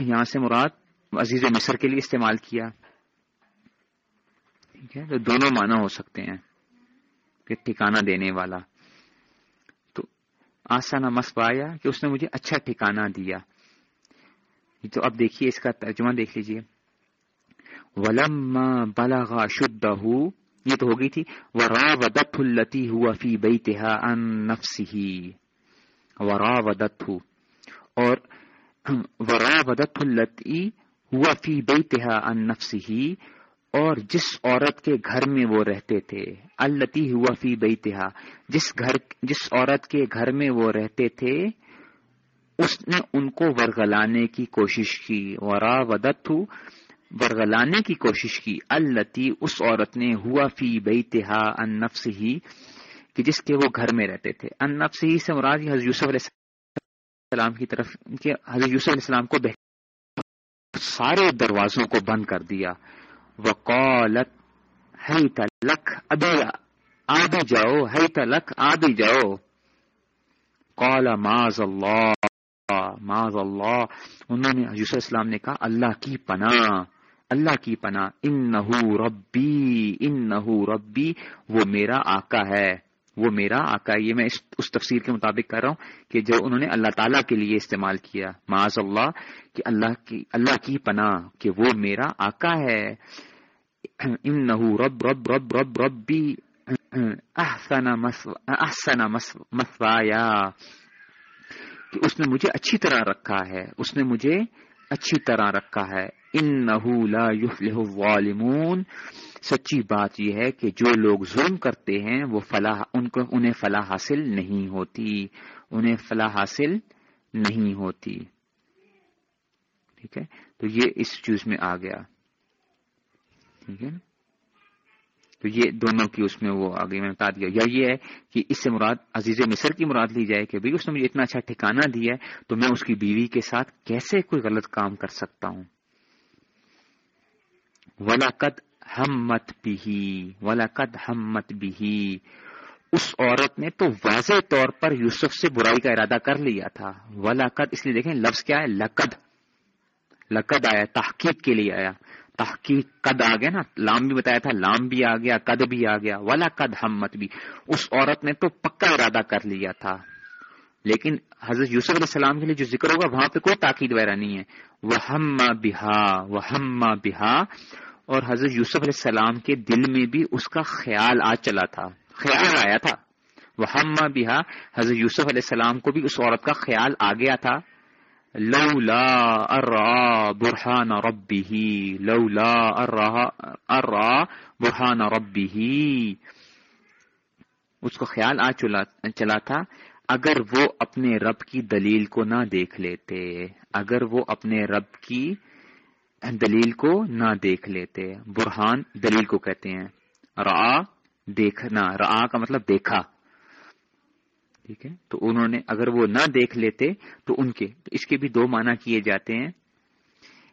Speaker 1: یہاں سے مراد عزیز مصر کے لیے استعمال کیا۔ ٹھیک ہے، تو دونوں معنی ہو سکتے ہیں، کہ ٹھکانہ دینے والا۔ تو آسانہ مسوایا کہ اس نے مجھے اچھا ٹھکانہ دیا۔ تو اب دیکھیے، اس کا ترجمہ دیکھ لیجیے ولم بلغا شدہ یہ تو ہو گئی تھی۔ ورا ودت التی ہوا فی بئی تہا ان نفسی ورا ودت اور ورا ودت التی ہوا فی تہا ان نفسی اور جس عورت کے گھر میں وہ رہتے تھے، التی ہوا فی بئی تہا جس گھر، جس عورت کے گھر میں وہ رہتے تھے، اس نے ان کو ورگلانے کی کوشش کی ورا ودت ورگلانے کی کوشش کی، التی اس عورت نے ہوا فی بئی تہا ان نفس ہی کہ جس کے وہ گھر میں رہتے تھے۔ ان نفس ہی سے مراد حضرت یوسف علیہ السلام کی طرف، کہ حضرت یوسف علیہ السلام کو سارے دروازوں کو بند کر دیا۔ وقالت ہے تلک ابھی آدھی جاؤ ہے تلک آدھی جاؤ۔ قال معاذ اللہ معاذ اللہ۔ انہوں نے یوسف السلام نے کہا، اللہ کی پناہ، اللہ کی پناہ ان ربی ان ربی، وہ میرا آقا ہے۔ وہ میرا آقا یہ میں اس تفسیر کے مطابق کر رہا ہوں کہ جو انہوں نے اللہ تعالیٰ کے لیے استعمال کیا، معاذ اللہ، کہ اللہ کی اللہ کی پناہ کہ وہ میرا آقا ہے۔ ان رب رب رب رب ربی احسن مسوایا۔ کہ اس نے مجھے اچھی طرح رکھا ہے۔ اس نے مجھے اچھی طرح رکھا ہے۔ ان لا يفلح الظالمون۔ سچی بات یہ ہے کہ جو لوگ ظلم کرتے ہیں، وہ فلاح، ان کو، انہیں فلاح حاصل نہیں ہوتی۔ انہیں فلاح حاصل نہیں ہوتی۔ ٹھیک ہے؟ تو یہ اس چیز میں آ گیا۔ ٹھیک ہے؟ تو یہ دونوں کی اس میں وہ آگے میں بتا دیا۔ یا یہ ہے کہ اس سے مراد عزیز مصر کی مراد لی جائے کہ بھائی اس نے مجھے اتنا اچھا ٹھکانہ دیا ہے، تو میں اس کی بیوی کے ساتھ کیسے کوئی غلط کام کر سکتا ہوں؟ ولاقت ہم مت بھی ولاقت ہم مت بھی۔ اس عورت نے تو واضح طور پر یوسف سے برائی کا ارادہ کر لیا تھا۔ ولاقت اس لیے دیکھیں، لفظ کیا ہے؟ لقد۔ لقد آیا، تحقیق کے لیے آیا۔ تحقیق قد آ گیا نا، لام بھی بتایا تھا، لام بھی آ گیا، قد بھی آ گیا۔ ولا قد ہمت بھی۔ اس عورت نے تو پکا ارادہ کر لیا تھا۔ لیکن حضرت یوسف علیہ السلام کے لیے جو ذکر ہوگا، وہاں پہ کوئی تاکید وغیرہ نہیں ہے۔ وہ ہم بہا وہ ہم بہا اور حضرت یوسف علیہ السلام کے دل میں بھی اس کا خیال آ چلا تھا، خیال آیا تھا۔ وہ ہم بہا حضرت یوسف علیہ السلام کو بھی اس عورت کا خیال آ گیا تھا۔ لولا ارا برہان ربی ہی لولا ارا برہان ربی ہی اس کو خیال آ چلا تھا۔ اگر وہ اپنے رب کی دلیل کو نہ دیکھ لیتے، اگر وہ اپنے رب کی دلیل کو نہ دیکھ لیتے۔ برہان دلیل کو کہتے ہیں۔ را دیکھنا را کا مطلب دیکھا۔ ٹھیک ہے؟ تو انہوں نے اگر وہ نہ دیکھ لیتے تو ان کے، تو اس کے بھی دو معنی کیے جاتے ہیں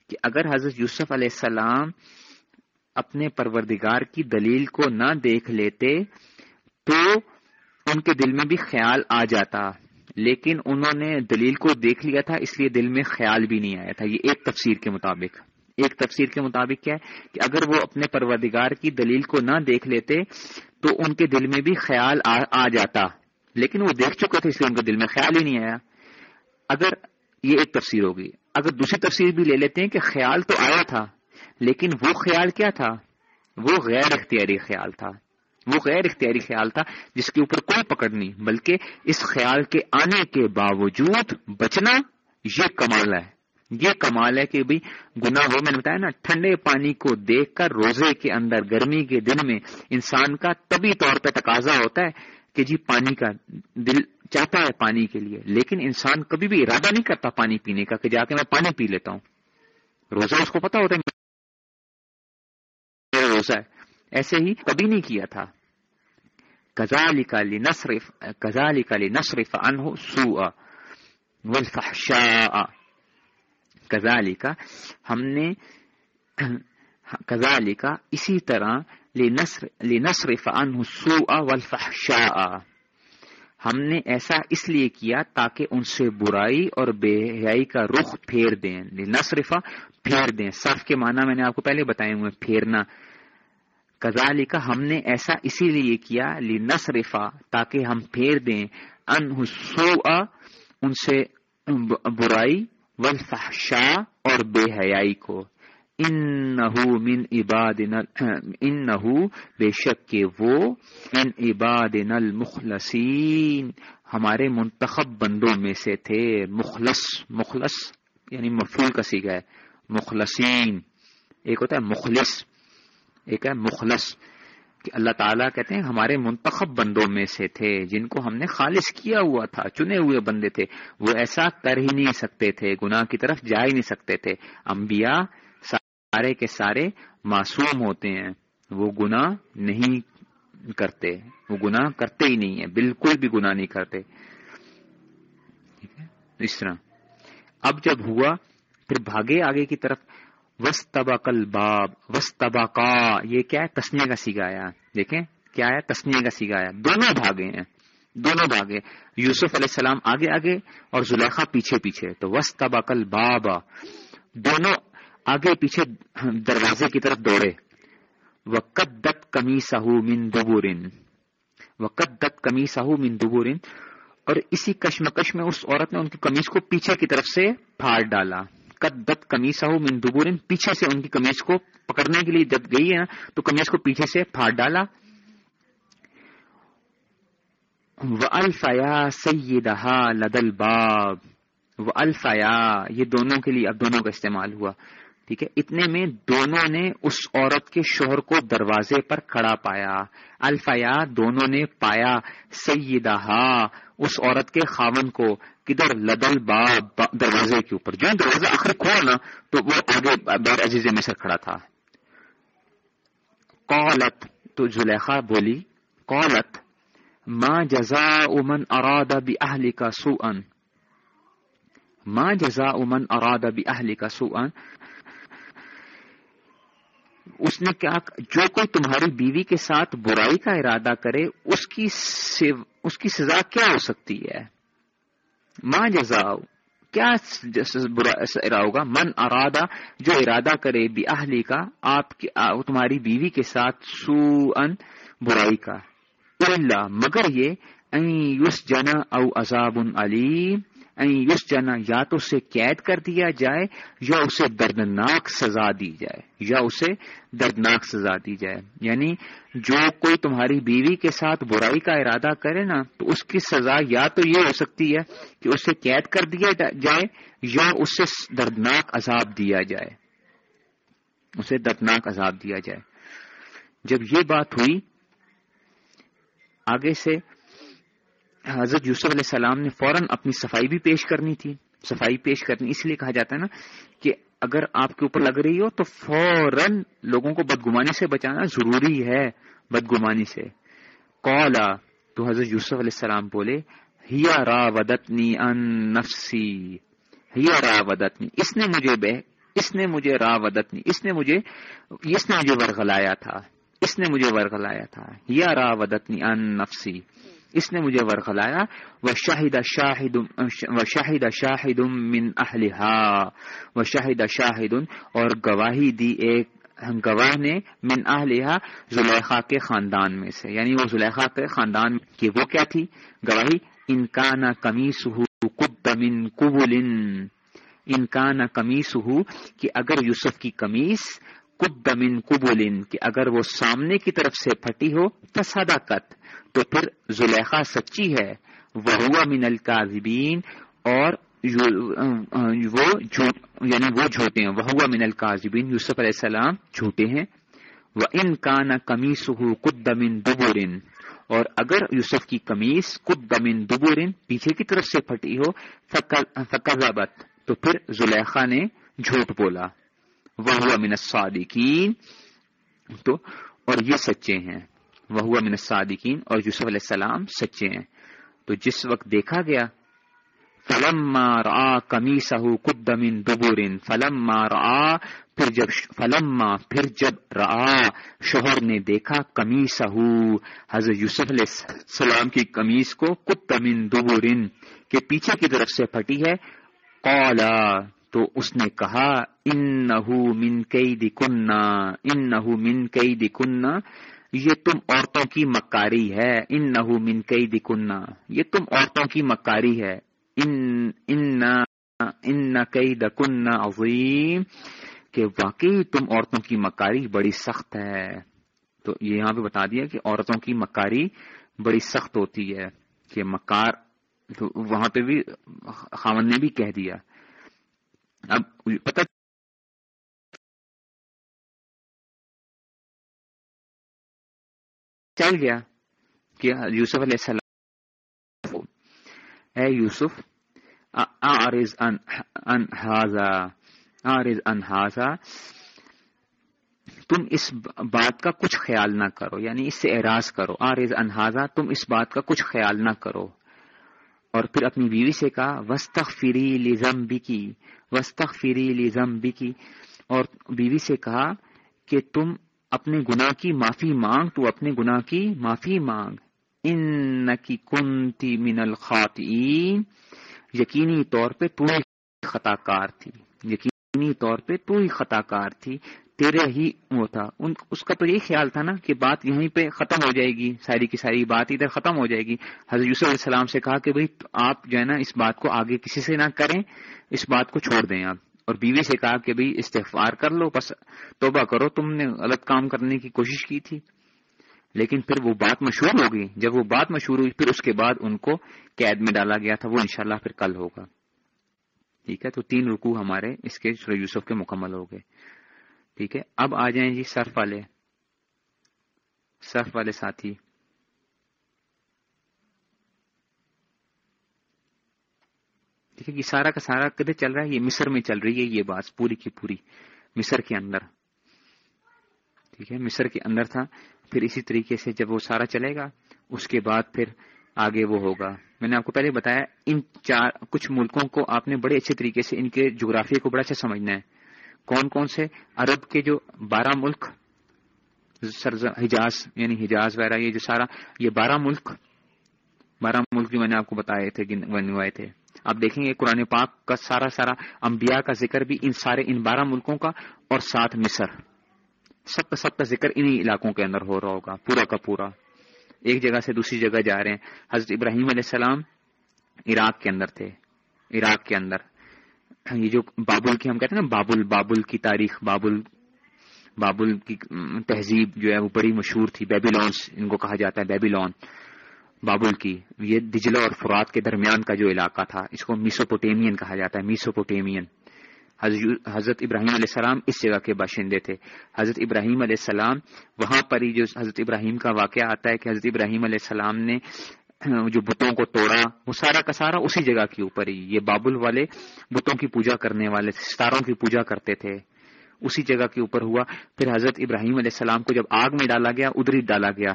Speaker 1: کہ اگر حضرت یوسف علیہ السلام اپنے پروردگار کی دلیل کو نہ دیکھ لیتے تو ان کے دل میں بھی خیال آ جاتا۔ لیکن انہوں نے دلیل کو دیکھ لیا تھا، اس لیے دل میں خیال بھی نہیں آیا تھا۔ یہ ایک تفسیر کے مطابق۔ ایک تفسیر کے مطابق کیا ہے کہ اگر وہ اپنے پروردگار کی دلیل کو نہ دیکھ لیتے تو ان کے دل میں بھی خیال آ جاتا۔ لیکن وہ دیکھ چکے تھے اس لیے ان کے دل میں خیال ہی نہیں آیا۔ اگر یہ ایک تفسیر ہوگی اگر دوسری تفسیر بھی لے لیتے ہیں کہ خیال تو آیا تھا، لیکن وہ خیال کیا تھا؟ وہ غیر اختیاری خیال تھا۔ وہ غیر اختیاری خیال تھا جس کے اوپر کوئی پکڑ نہیں، بلکہ اس خیال کے آنے کے باوجود بچنا یہ کمال ہے۔ یہ کمال ہے کہ بھائی گنا وہ، میں نے بتایا نا، ٹھنڈے پانی کو دیکھ کر روزے کے اندر، گرمی کے دن میں انسان کا طبی طور پہ تقاضا ہوتا ہے کہ جی پانی کا دل چاہتا ہے پانی کے لیے، لیکن انسان کبھی بھی ارادہ نہیں کرتا پانی پینے کا کہ جا کے میں پانی پی لیتا ہوں۔ روزہ اس کو پتا ہوتا ہے روزہ ہے۔ ایسے ہی کبھی نہیں کیا تھا۔ کزالی کالی نصرف کزالی کالی نصرف انہ سو کزالی کا ہم نے کزالی کا اسی طرح لنصر فن السوء والفحشاء۔ ہم نے ایسا اس لیے کیا تاکہ ان سے برائی اور بے حیائی کا رخ پھیر دیں۔ نصرفا پھیر دیں۔ صرف کے معنی میں نے آپ کو پہلے بتائے ہوئے پھیرنا۔ کزالی کا ہم نے ایسا اسی لیے کیا نصرفا تاکہ ہم پھیر دیں۔ ان ان سے برائی والفحشاء اور بے حیائی کو۔ من عبادنا انہو بے شک کہ وہ من عبادنا المخلصین۔ ہمارے منتخب بندوں میں سے تھے۔ مخلص مخلص یعنی مفول کا سیگا ہے۔ مخلصین۔ ایک ہوتا ہے مخلص، ایک ہے مخلص۔ کہ اللہ تعالیٰ کہتے ہیں ہمارے منتخب بندوں میں سے تھے، جن کو ہم نے خالص کیا ہوا تھا، چنے ہوئے بندے تھے۔ وہ ایسا کر ہی نہیں سکتے تھے، گناہ کی طرف جا ہی نہیں سکتے تھے۔ انبیاء سارے کے سارے معصوم ہوتے ہیں۔ وہ گنا نہیں کرتے، وہ گنا کرتے ہی نہیں ہے بالکل بھی گنا نہیں کرتے۔ اس طرح۔ اب جب ہوا، پھر بھاگے آگے کی طرف۔ وس کل باب وس کا یہ کیا ہے؟ تسنیا کا سگایا دیکھیں کیا ہے؟ تسنیا کا سگایا دونوں بھاگے ہیں۔ دونوں بھاگے۔ یوسف علیہ السلام آگے آگے اور زلیخا پیچھے پیچھے۔ تو وس الباب۔ دونوں آگے پیچھے دروازے کی طرف دوڑے۔ وقت دت کمی سہو من دبورن وقت دت کمی سہو من دبورن اور اسی کشمکش میں اس عورت نے ان کی کمیز کو پیچھے کی طرف سے پھاڑ ڈالا۔ کت دت کمی سہو من دبورن، پیچھے سے ان کی کمیز کو پکڑنے کے لیے جب گئی ہے تو کمیز کو پیچھے سے پھاڑ ڈالا۔ و الفیا سیدہا لدل باب و الفیا یہ دونوں کے لیے اب دونوں کا استعمال ہوا۔ ٹھیک ہے؟ اتنے میں دونوں نے اس عورت کے شوہر کو دروازے پر کھڑا پایا۔ الفیا دونوں نے پایا۔ سیدہ اس عورت کے خاون کو کدھر لدل با دروازے کے اوپر۔ جو دروازہ آخر کھولا نا، تو وہ آگے بیر عزیز مصر کھڑا تھا۔ قالت، تو زلیخا بولی، قالت، ما جزا امن اراد بھی اہلی کا سو ان ماں جزا امن اراد بھی اہلی کا سو ان اس نے کیا جو کوئی تمہاری بیوی کے ساتھ برائی کا ارادہ کرے، اس کی اس کی سزا کیا ہو سکتی ہے؟ ماں جزاؤ، کیا برا ہوگا؟ من ارادہ، جو ارادہ کرے بھی اہلی کا، آپ کی تمہاری بیوی کے ساتھ سو ان برائی کا۔ اللہ مگر یہ یوس جنا او عذاب علیم۔ یعنی یس جنا یا تو اسے قید کر دیا جائے یا اسے دردناک سزا دی جائے، یا اسے دردناک سزا دی جائے۔ یعنی جو کوئی تمہاری بیوی کے ساتھ برائی کا ارادہ کرے نا، تو اس کی سزا یا تو یہ ہو سکتی ہے کہ اسے قید کر دیا جائے یا اسے دردناک عذاب دیا جائے۔ اسے دردناک عذاب دیا جائے۔ جب یہ بات ہوئی، آگے سے حضرت یوسف علیہ السلام نے فوراً اپنی صفائی بھی پیش کرنی تھی۔ صفائی پیش کرنی، اس لیے کہا جاتا ہے نا کہ اگر آپ کے اوپر لگ رہی ہو تو فوراً لوگوں کو بدگمانی سے بچانا ضروری ہے۔ بدگمانی سے۔ کولا تو حضرت یوسف علیہ السلام بولے، ہیا را ودتنی ان نفسی۔ ہیا را ودتنی اس نے مجھے بے اس نے مجھے را ودتنی اس نے مجھے، اس نے مجھے ورغلایا تھا۔ اس نے مجھے ورغلایا تھا۔ ہیا را ودتنی ان نفسی۔ اس نے مجھے ورخلایا وہ شاہد شاہد و شاہد شاہد من اہلہا و شاہد شاہد اور گواہی دی ایک، گواہ نے من اہلہا زلیخا کے خاندان میں سے یعنی وہ زلیخا کے خاندان کی وہ کیا تھی؟ گواہی انکانا کمیس قد من قبل انکانا کمیس ہو کہ اگر یوسف کی کمیس قد من قبل، کہ اگر وہ سامنے کی طرف سے پھٹی ہو تصدقت تو پھر زلیخا سچی ہے۔ وہ ہوا من القاذبین اور وہ یعنی وہ جھوٹے ہیں۔ وہ ہوا من القاذبین یوسف علیہ السلام جھوٹے ہیں۔ وہ ان کا نہ کمیس ہو قدمن دبورن، اور اگر یوسف کی کمیز قدمن دبورن پیچھے کی طرف سے پھٹی ہو فقضبت تو پھر زلیخا نے جھوٹ بولا۔ وہ ہوا من الصادقین، تو اور یہ سچے ہیں۔ وہ من صادقین اور یوسف علیہ السلام سچے ہیں۔ تو جس وقت دیکھا گیا فلم را کمی سہو کدمن دبورن فلم را پھر جب فلم پھر جب را شوہر نے دیکھا کمی حضرت یوسف علیہ السلام کی کمیز کو کتمن دبورن کے پیچھے کی طرف سے پھٹی ہے۔ قالا، تو اس نے کہا ان من کئی کننا ان من کئی کننا یہ تم عورتوں کی مکاری ہے ان نہ من کئی دکنہ یہ تم عورتوں کی مکاری ہے۔ ان ان کئی دکن عظیم۔ کہ واقعی تم عورتوں کی مکاری بڑی سخت ہے۔ تو یہ یہاں پہ بتا دیا کہ عورتوں کی مکاری بڑی سخت ہوتی ہے۔ کہ مکار، تو وہاں پہ بھی خامن نے بھی کہہ دیا۔ اب پتہ چل گیا کہ یوسف علیہ السلام اے یوسف آرز انہذا تم اس بات کا کچھ خیال نہ کرو یعنی اس سے اعراض کرو، آرز انہذا تم اس بات کا کچھ خیال نہ کرو۔ اور پھر اپنی بیوی سے کہا وسط فری لزم کی وسط فری لزم کی اور بیوی سے کہا کہ تم اپنے گناہ کی معافی مانگ، تو اپنے گناہ کی معافی مانگ۔ ان کی کنتی من الخاطئین۔ یقینی طور پہ تو ہی خطا کار تھی۔ یقینی طور پہ تو ہی خطا کار تھی۔ تیرے ہی وہ تھا۔ ان اس کا تو یہی خیال تھا نا کہ بات یہیں پہ ختم ہو جائے گی۔ ساری کی ساری بات ادھر ختم ہو جائے گی۔ حضرت یوسف علیہ السلام سے کہا کہ بھائی، آپ جو ہے نا اس بات کو آگے کسی سے نہ کریں، اس بات کو چھوڑ دیں آپ۔ اور بیوی سے کہا کہ بھائی استغفار کر لو، بس توبہ کرو۔ تم نے غلط کام کرنے کی کوشش کی تھی۔ لیکن پھر وہ بات مشہور ہو گئی۔ جب وہ بات مشہور ہوئی، پھر اس کے بعد ان کو قید میں ڈالا گیا تھا۔ وہ انشاءاللہ پھر کل ہوگا۔ ٹھیک ہے؟ تو تین رکو ہمارے اس کے سورہ یوسف کے مکمل ہو گئے۔ ٹھیک ہے؟ اب آ جائیں جی سرف والے۔ سرف والے ساتھی۔ ٹھیک ہے یہ سارا کا سارا کدھر چل رہا ہے؟ یہ مصر میں چل رہی ہے یہ بات، پوری کی پوری، مصر کے اندر۔ ٹھیک ہے، مصر کے اندر تھا۔ پھر اسی طریقے سے جب وہ سارا چلے گا، اس کے بعد پھر آگے وہ ہوگا۔ میں نے آپ کو پہلے بتایا، ان چار، کچھ ملکوں کو آپ نے بڑے اچھے طریقے سے ان کے جغرافیہ کو بڑا اچھا سمجھنا ہے۔ کون کون سے؟ عرب کے جو بارہ ملک حجاز یعنی حجاز وغیرہ، یہ جو سارا، یہ بارہ ملک بارہ ملک جو میں نے آپ کو بتائے تھے بنوائے تھے۔ آپ دیکھیں گے قرآن پاک کا سارا سارا انبیاء کا ذکر بھی ان سارے ان بارہ ملکوں کا اور ساتھ مصر۔ سب کا سب کا ذکر انہی علاقوں کے اندر ہو رہا ہوگا، پورا کا پورا۔ ایک جگہ سے دوسری جگہ جا رہے ہیں۔ حضرت ابراہیم علیہ السلام عراق کے اندر تھے۔ عراق کے اندر۔ یہ جو بابل کی ہم کہتے ہیں نا، بابل بابل کی تاریخ، بابل بابل کی تہذیب جو ہے وہ بڑی مشہور تھی۔ بیبیلونس، ان کو کہا جاتا ہے بیبیلون۔ بابل کی، یہ دجلہ اور فرات کے درمیان کا جو علاقہ تھا، اس کو میسوپوٹیمین کہا جاتا ہے، میسوپوٹیمین۔ حضرت ابراہیم علیہ السلام اس جگہ کے باشندے تھے۔ حضرت ابراہیم علیہ السلام، وہاں پر ہی جو حضرت ابراہیم کا واقعہ آتا ہے کہ حضرت ابراہیم علیہ السلام نے جو بتوں کو توڑا، وہ سارا کا سارا اسی جگہ کے اوپر ہی، یہ بابل والے بتوں کی پوجا کرنے والے، ستاروں کی پوجا کرتے تھے۔ اسی جگہ کے اوپر ہوا۔ پھر حضرت ابراہیم علیہ السلام کو جب آگ میں ڈالا گیا، ادھر ہی ڈالا گیا۔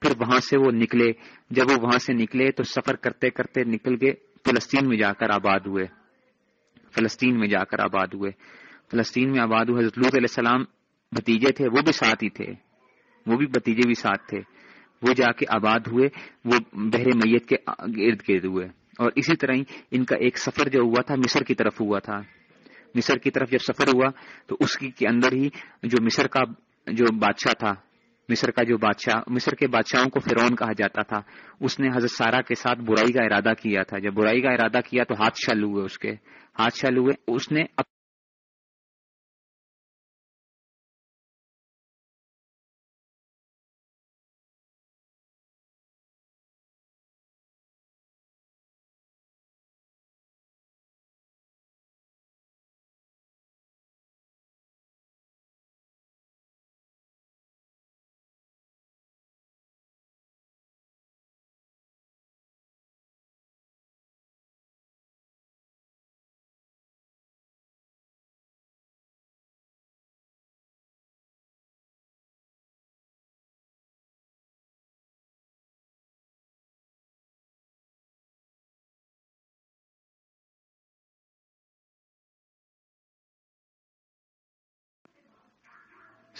Speaker 1: پھر وہاں سے وہ نکلے۔ جب وہ وہاں سے نکلے تو سفر کرتے کرتے نکل گئے۔ فلسطین میں جا کر آباد ہوئے۔ فلسطین میں جا کر آباد ہوئے۔ فلسطین میں آباد ہوئے۔ حضرت علیہ السلام بھتیجے تھے، وہ بھی ساتھ ہی تھے۔ وہ بھی بھتیجے بھی ساتھ تھے۔ وہ جا کے آباد ہوئے، وہ بحر میت کے ارد گرد ہوئے۔ اور اسی طرح ہی ان کا ایک سفر جو ہوا تھا، مصر کی طرف ہوا تھا۔ مصر کی طرف جب سفر ہوا تو اس کی کے اندر ہی جو مصر کا جو بادشاہ تھا مصر کا جو بادشاہ مصر کے بادشاہوں کو فرون کہا جاتا تھا، اس نے حضرت سارا کے ساتھ برائی کا ارادہ کیا تھا۔ جب برائی کا ارادہ کیا تو ہاتھ شل ہوئے اس کے۔ ہاتھ شل ہوئے، اس نے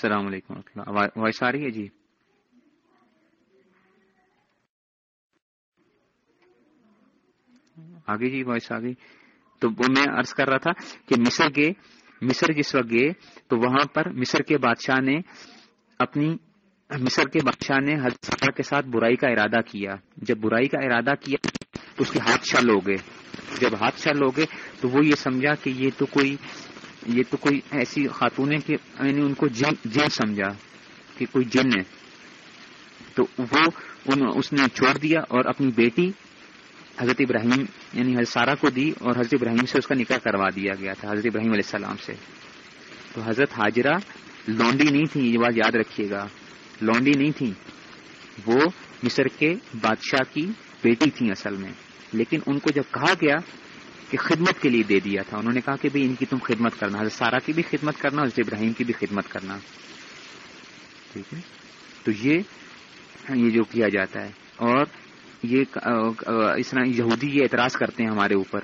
Speaker 1: السلام علیکم وائس آ رہی ہے؟ جی۔ آگے جی وائس آ گئی۔ تو میں عرض کر رہا تھا کہ مصر گئے مصر جس وقت گئے، تو وہاں پر مصر کے بادشاہ نے اپنی مصر کے بادشاہ نے حضرت کے ساتھ برائی کا ارادہ کیا۔ جب برائی کا ارادہ کیا، تو اس کے ہاتھ شل ہو گئے۔ جب ہاتھ شل ہو گئے، تو وہ یہ سمجھا کہ یہ تو کوئی یہ تو کوئی ایسی خاتون ہے کہ یعنی ان کو جن جن سمجھا کہ کوئی جن ہے۔ تو وہ ان اس نے چھوڑ دیا اور اپنی بیٹی حضرت ابراہیم یعنی حضرت سارا کو دی اور حضرت ابراہیم سے اس کا نکاح کروا دیا گیا تھا، حضرت ابراہیم علیہ السلام سے۔ تو حضرت حاجرہ لونڈی نہیں تھی، یہ بات یاد رکھیے گا۔ لونڈی نہیں تھی، وہ مصر کے بادشاہ کی بیٹی تھی اصل میں۔ لیکن ان کو جب کہا گیا کہ خدمت کے لیے دے دیا تھا۔ انہوں نے کہا کہ ان کی تم خدمت کرنا، حضرت سارا کی بھی خدمت کرنا، حضرت ابراہیم کی بھی خدمت کرنا۔ ٹھیک ہے؟ تو یہ یہ جو کیا جاتا ہے۔ اور یہ اس طرح یہودی یہ اعتراض کرتے ہیں ہمارے اوپر۔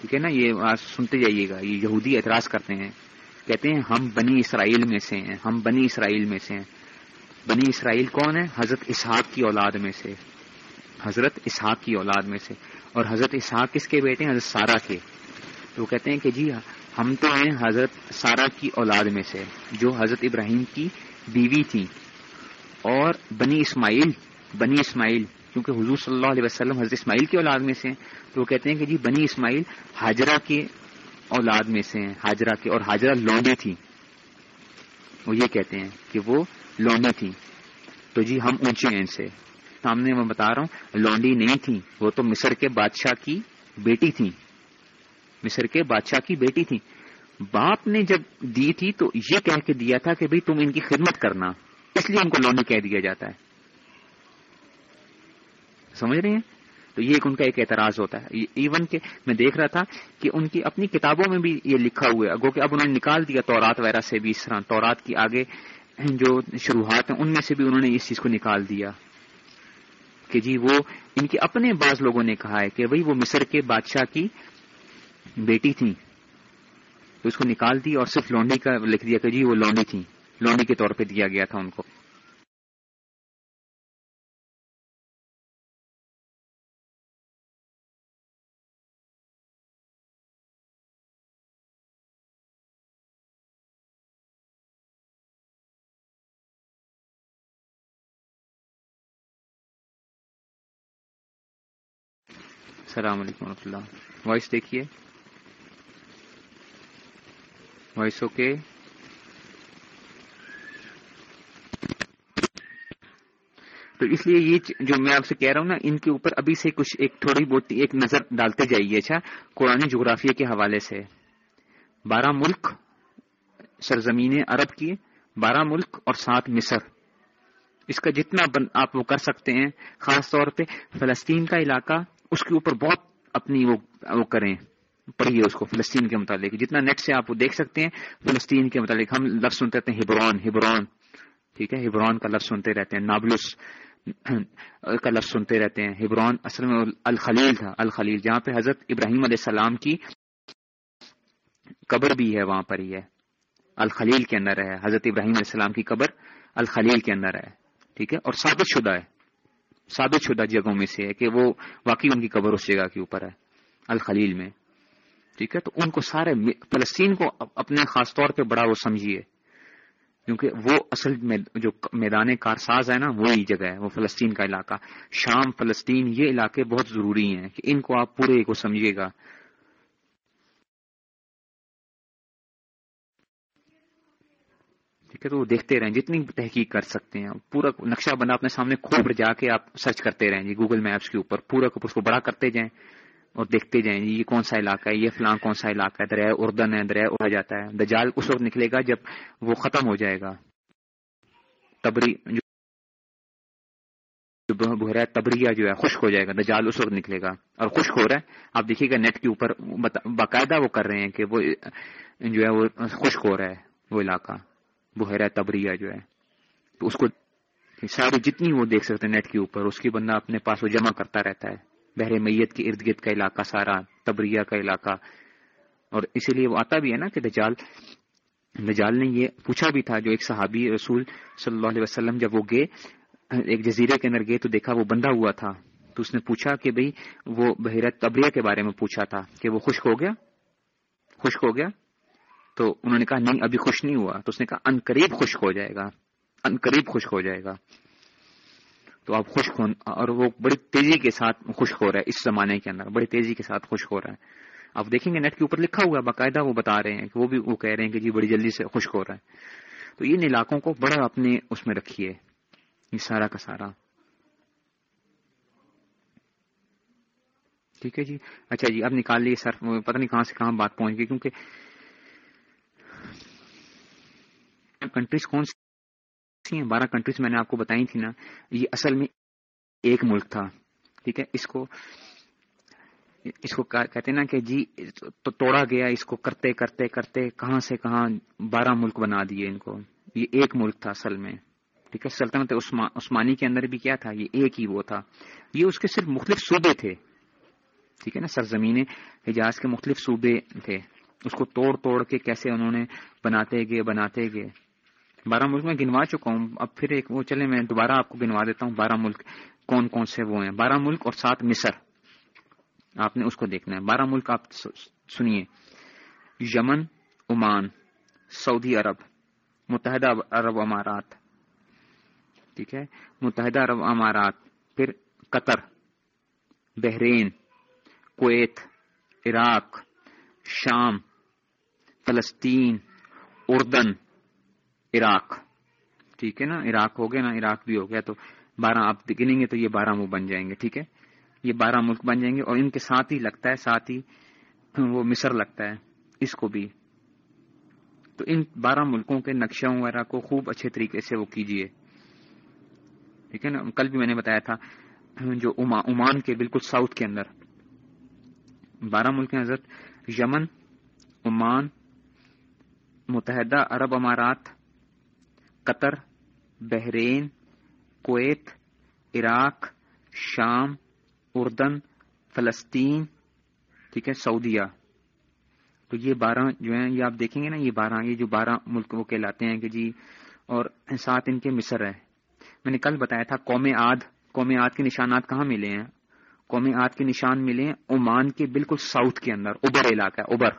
Speaker 1: ٹھیک ہے نا؟ یہ سنتے جائیے گا۔ یہ یہودی اعتراض کرتے ہیں۔ کہتے ہیں ہم بنی اسرائیل میں سے ہیں۔ ہم بنی اسرائیل میں سے ہیں۔ بنی اسرائیل کون ہے؟ حضرت اسحاق کی اولاد میں سے۔ حضرت اسحاق کی اولاد میں سے۔ اور حضرت اسحاق کس کے بیٹے ہیں؟ حضرت سارا کے۔ تو وہ کہتے ہیں کہ جی ہم تو ہیں حضرت سارا کی اولاد میں سے، جو حضرت ابراہیم کی بیوی تھی۔ اور بنی اسماعیل بنی اسماعیل، کیونکہ حضور صلی اللہ علیہ وسلم حضرت اسماعیل کی اولاد میں سے تو وہ کہتے ہیں کہ جی بنی اسماعیل حاجرہ کے اولاد میں سے ہیں، حاجرہ کے، اور حاجرہ لونڈی تھی۔ وہ یہ کہتے ہیں کہ وہ لونڈی تھی۔ تو جی ہم اونچے ہیں ان سے۔ سامنے میں بتا رہا ہوں، لونڈی نہیں تھی، وہ تو مصر کے بادشاہ کی بیٹی تھی مصر کے بادشاہ کی بیٹی تھی باپ نے جب دی تھی تو یہ کہہ کے دیا تھا کہ بھئی تم ان کی خدمت کرنا، اس لیے ان کو لونڈی کہہ دیا جاتا ہے۔ سمجھ رہے ہیں؟ تو یہ ان کا ایک اعتراض ہوتا ہے۔ ایون کہ میں دیکھ رہا تھا کہ ان کی اپنی کتابوں میں بھی یہ لکھا ہوا ہے۔ گو کہ اب انہوں نے نکال دیا تورات وغیرہ سے بھی اس طرح۔ تورات کی آگے جو شروحات ہیں، ان میں سے بھی انہوں نے اس چیز کو نکال دیا۔ کہ جی وہ ان کے اپنے بعض لوگوں نے کہا ہے کہ بھائی وہ مصر کے بادشاہ کی بیٹی تھی تو اس کو نکال دی اور صرف لونڈی کا لکھ دیا کہ جی وہ لونڈی تھی لونڈی کے طور پہ دیا گیا تھا ان کو۔ السلام علیکم ورحمۃ اللہ۔ وائس دیکھیے۔ Voice okay. تو اس لیے یہ جو میں آپ سے کہہ رہا ہوں نا، ان کے اوپر ابھی سے کچھ ایک تھوڑی بہت ایک نظر ڈالتے جائیے۔ اچھا قرآن جغرافیہ کے حوالے سے۔ بارہ ملک سرزمین عرب کی، بارہ ملک اور سات مصر۔ اس کا جتنا آپ وہ کر سکتے ہیں، خاص طور پہ فلسطین کا علاقہ اس کے اوپر بہت اپنی وہ وہ کریں، پڑھیے اس کو، فلسطین کے متعلق۔ جتنا نیٹ سے آپ وہ دیکھ سکتے ہیں، فلسطین کے متعلق ہم لفظ سنتے رہتے ہیں ہبرون ہبرون۔ ٹھیک ہے؟ ہبرون کا لفظ سنتے رہتے ہیں، نابلس کا لفظ سنتے رہتے ہیں۔ ہبرون اصل میں الخلیل تھا، الخلیل، جہاں پہ حضرت ابراہیم علیہ السلام کی قبر بھی ہے، وہاں پر ہی ہے۔ الخلیل کے اندر ہے، حضرت ابراہیم علیہ السلام کی قبر الخلیل کے اندر ہے۔ ٹھیک ہے؟ اور ثابت شدہ ہے۔ ثابت شدہ جگہوں میں سے ہے کہ وہ واقعی ان کی قبر اس جگہ کے اوپر ہے، الخلیل میں۔ ٹھیک ہے؟ تو ان کو سارے فلسطین کو اپنے خاص طور پہ بڑا وہ سمجھیے۔ کیونکہ وہ اصل جو میدان کارساز ہے نا، وہی جگہ ہے، وہ فلسطین کا علاقہ۔ شام، فلسطین، یہ علاقے بہت ضروری ہیں کہ ان کو آپ پورے کو سمجھیے گا۔ ٹھیک ہے تو وہ دیکھتے رہیں، جتنی تحقیق کر سکتے ہیں۔ پورا نقشہ بنا اپنے سامنے کھوپڑ جا کے آپ سرچ کرتے رہیں جی گوگل میپس کے اوپر۔ پورا اس کو بڑا کرتے جائیں اور دیکھتے جائیں جی یہ کون سا علاقہ ہے، یہ فلاں کون سا علاقہ ہے دریا اردن ہے دریا اڑا جاتا ہے۔ دجال اس وقت نکلے گا جب وہ ختم ہو جائے گا۔ تبری جو بحیرہ تبریا جو ہے، خشک ہو جائے گا۔ دجال اس وقت نکلے گا اور خشک ہو رہا ہے۔ آپ دیکھیے گا نیٹ کے اوپر باقاعدہ وہ کر رہے ہیں کہ وہ جو ہے، وہ خشک ہو رہا ہے، وہ علاقہ۔ بحیرہ تبریہ جو ہے۔ تو اس کو ساری جتنی وہ دیکھ سکتے ہیں نیٹ کے اوپر، اس کی بندہ اپنے پاس وہ جمع کرتا رہتا ہے۔ بحر میت کے ارد گرد کا علاقہ سارا، تبریہ کا علاقہ۔ اور اسی لیے وہ آتا بھی ہے نا کہ دجال نجال نے یہ پوچھا بھی تھا، جو ایک صحابی رسول صلی اللہ علیہ وسلم جب وہ گئے، ایک جزیرے کے اندر گئے تو دیکھا وہ بندہ ہوا تھا۔ تو اس نے پوچھا کہ بھئی وہ بحیرت تبریہ کے بارے میں پوچھا تھا کہ وہ خشک ہو گیا؟ خشک ہو گیا؟ تو انہوں نے کہا، نہیں، ابھی خوش نہیں ہوا۔ تو اس نے کہا، ان قریب خشک ہو جائے گا۔ ان قریب خشک ہو جائے گا۔ تو اب خشک ہو اور وہ بڑی تیزی کے ساتھ خشک ہو رہا ہے اس زمانے کے اندر، بڑی تیزی کے ساتھ خشک ہو رہا ہے۔ آپ دیکھیں گے، نیٹ کے اوپر لکھا ہوا باقاعدہ وہ بتا رہے ہیں کہ وہ بھی وہ کہہ رہے ہیں کہ جی بڑی جلدی سے خشک ہو رہا ہے۔ تو ان علاقوں کو بڑا اپنے اس میں رکھیے، یہ سارا کا سارا۔ ٹھیک ہے جی؟ اچھا جی اب نکال لیے سر پتہ نہیں کہاں سے کہاں بات پہنچ گئی، کیونکہ کنٹریز کون سی ہیں؟ بارہ کنٹریز میں نے آپ کو بتائی تھی نا، یہ اصل میں ایک ملک تھا، ٹھیک ہے؟ اس کو اس کو کہتے نا کہ جی تو توڑا گیا، اس کو کرتے کرتے کرتے کہاں سے کہاں بارہ ملک بنا دیے ان کو۔ یہ ایک ملک تھا اصل میں، ٹھیک ہے؟ سلطنت عثمانی کے اندر بھی کیا تھا؟ یہ ایک ہی وہ تھا۔ یہ اس کے صرف مختلف صوبے تھے، ٹھیک ہے نا؟ سرزمین حجاز کے مختلف صوبے تھے۔ اس کو توڑ توڑ کے کیسے انہوں نے بناتے گئے بناتے گئے؟ بارہ ملک میں گنوا چکا ہوں۔ اب پھر ایک وہ چلے میں دوبارہ آپ کو گنوا دیتا ہوں۔ بارہ ملک کون کون سے وہ ہیں؟ بارہ ملک اور سات مصر۔ آپ نے اس کو دیکھنا ہے۔ بارہ ملک آپ سنیے۔ یمن، عمان، سعودی عرب، متحدہ عرب امارات۔ ٹھیک ہے؟ متحدہ عرب امارات۔ پھر قطر، بحرین، کویت، عراق، شام، فلسطین، اردن۔ عراق۔ ٹھیک ہے نا؟ عراق ہو گیا نا عراق بھی ہو گیا، تو بارہ آپ گنیں گے تو یہ بارہ وہ بن جائیں گے، ٹھیک ہے؟ یہ بارہ ملک بن جائیں گے اور ان کے ساتھ ہی لگتا ہے، ساتھ ہی وہ مصر لگتا ہے، اس کو بھی۔ تو ان بارہ ملکوں کے نقشوں وغیرہ کو خوب اچھے طریقے سے وہ کیجیے ٹھیک ہے نا؟ کل بھی میں نے بتایا تھا، جو عمان کے بالکل ساؤتھ کے اندر۔ بارہ ملک حضرت، یمن، عمان، متحدہ عرب امارات قطر، بحرین، کویت، عراق، شام، اردن، فلسطین، ٹھیک ہے، سعودیہ۔ تو یہ بارہ جو ہیں، یہ آپ دیکھیں گے نا، یہ بارہ، یہ جو بارہ ملک وہ کہلاتے ہیں کہ جی اور ساتھ ان کے مصر ہے میں نے کل بتایا تھا، قوم آد قوم آد کے نشانات کہاں ملے ہیں؟ قوم آد کے نشان ملے ہیں عمان کے بالکل ساؤتھ کے اندر ابر علاقہ ہے ابر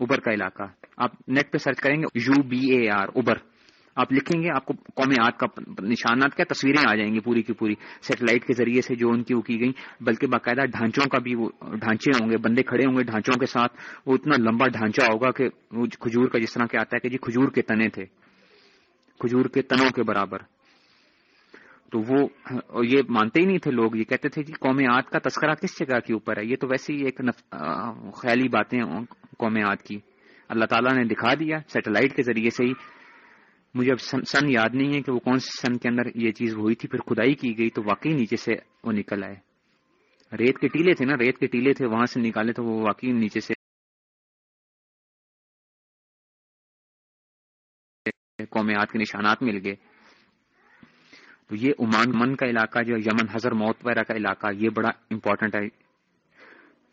Speaker 1: ابر کا علاقہ۔ آپ نیٹ پہ سرچ کریں گے، یو بی اے آر ابر آپ لکھیں گے، آپ کو قومی آت کا نشانات کیا، تصویریں آ جائیں گی پوری کی پوری، سیٹلائٹ کے ذریعے سے جو ان کی وہ کی گئی بلکہ باقاعدہ ڈھانچوں کا بھی وہ ڈھانچے ہوں گے، بندے کھڑے ہوں گے ڈھانچوں کے ساتھ، وہ اتنا لمبا ڈھانچہ ہوگا کہ کھجور کا جس طرح کے آتا ہے کہ جی کھجور کے تنے تھے، کھجور کے تنوں کے برابر۔ تو وہ یہ مانتے ہی نہیں تھے لوگ، یہ کہتے تھے کہ قوم آت کا تذکرہ کس جگہ کے اوپر ہے؟ یہ تو ویسے ہی ایک خیالی باتیں قوم آت کی۔ اللہ تعالیٰ نے دکھا دیا سیٹلائٹ کے ذریعے سے ہی مجھے اب سن یاد نہیں ہے کہ وہ کون سے سن کے اندر یہ چیز ہوئی تھی، پھر کھدائی کی گئی تو واقعی نیچے سے وہ نکل آئے۔ ریت کے ٹیلے تھے نا، ریت کے ٹیلے تھے، وہاں سے نکالے تو وہ واقعی نیچے سے قومیات کے نشانات مل گئے۔ تو یہ عمان من کا علاقہ، جو یمن حضر موت وغیرہ کا علاقہ، یہ بڑا امپورٹنٹ ہے۔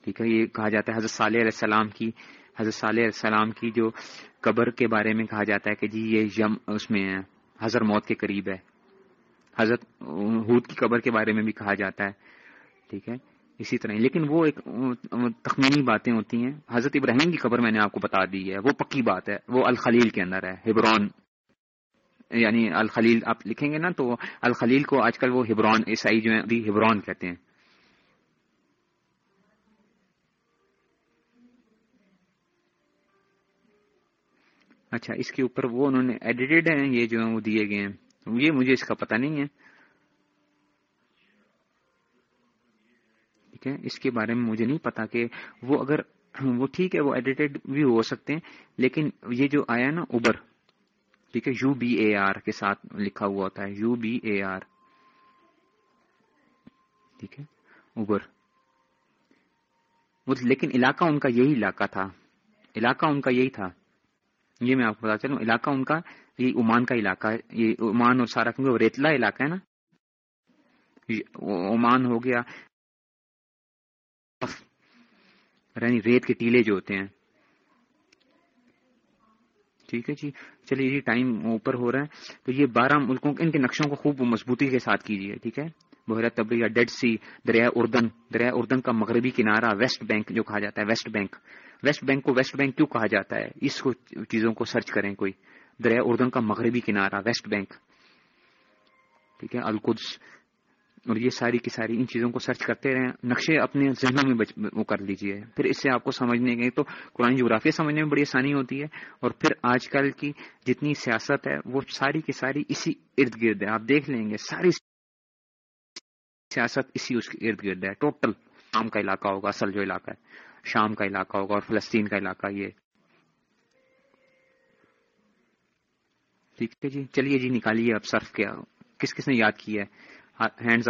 Speaker 1: ٹھیک ہے، یہ کہا جاتا ہے حضرت صالح علیہ السلام کی۔ حضرت صالح علیہ السلام کی جو قبر کے بارے میں کہا جاتا ہے کہ جی یہ یم اس میں ہے حضر موت کے قریب ہے۔ حضرت ہود کی قبر کے بارے میں بھی کہا جاتا ہے۔ ٹھیک ہے؟ اسی طرح۔ لیکن وہ ایک تخمینی باتیں ہوتی ہیں۔ حضرت ابراہیم کی قبر میں نے آپ کو بتا دی ہے۔ وہ پکی بات ہے۔ وہ الخلیل کے اندر ہے، ہبرون۔ یعنی الخلیل، آپ لکھیں گے نا تو الخلیل کو آج کل وہ ہبرون، عیسائی جو ہیں، ابھی ہبرون کہتے ہیں۔ اچھا اس کے اوپر وہ انہوں نے ایڈیٹڈ ہیں، یہ جو وہ دیے گئے ہیں۔ یہ مجھے اس کا پتہ نہیں ہے۔ ٹھیک ہے، اس کے بارے میں مجھے نہیں پتا کہ وہ اگر وہ ٹھیک ہے، وہ ایڈیٹڈ بھی ہو سکتے ہیں، لیکن یہ جو آیا نا اوبر ٹھیک ہے یو بی اے آر کے ساتھ لکھا ہوا ہوتا ہے یو بی اے آر ٹھیک ہے اوبر لیکن علاقہ ان کا یہی علاقہ تھا۔ علاقہ ان کا یہی تھا۔ یہ میں آپ کو بتا چلوں، علاقہ ان کا، یہ عمان کا علاقہ ہے، یہ عمان اور سارا کیونکہ ریتلا علاقہ ہے نا۔ عمان ہو گیا۔ یعنی ریت کے ٹیلے جو ہوتے ہیں۔ ٹھیک ہے جی۔ چلیے جی ٹائم اوپر ہو رہا ہے۔ تو یہ بارہ ملکوں ان کے نقشوں کو خوب مضبوطی کے ساتھ کیجیے، ٹھیک ہے؟ بحیرہ تبری یا ڈیڈ سی دریا اردن دریا اردن کا مغربی کنارہ ویسٹ بینک جو کہا جاتا ہے ویسٹ بینک ویسٹ بینک کو ویسٹ بینک کیوں کہا جاتا ہے؟ اس کو چیزوں کو سرچ کریں کوئی۔ دریا اردن کا مغربی کنارہ ویسٹ بینک ٹھیک ہے؟ القدس اور یہ ساری کی ساری ان چیزوں کو سرچ کرتے رہیں۔ نقشے اپنے ذہنوں میں وہ کر لیجیے۔ پھر اس سے آپ کو سمجھنے گئے تو قرآن جغرافیہ سمجھنے میں بڑی آسانی ہوتی ہے۔ اور پھر آج کل کی جتنی سیاست ہے، وہ ساری کی ساری اسی ارد گرد ہے۔ آپ دیکھ لیں گے ساری سیاست اسی اس کے ارد گرد ہے۔ ٹوٹل شام کا علاقہ ہوگا، اصل جو علاقہ ہے، شام کا علاقہ ہوگا اور فلسطین کا علاقہ یہ۔ ٹھیک ہے جی چلیے جی نکالیے اب صرف کیا۔ کس کس نے یاد کیا ہے؟ ہاں، ہینڈز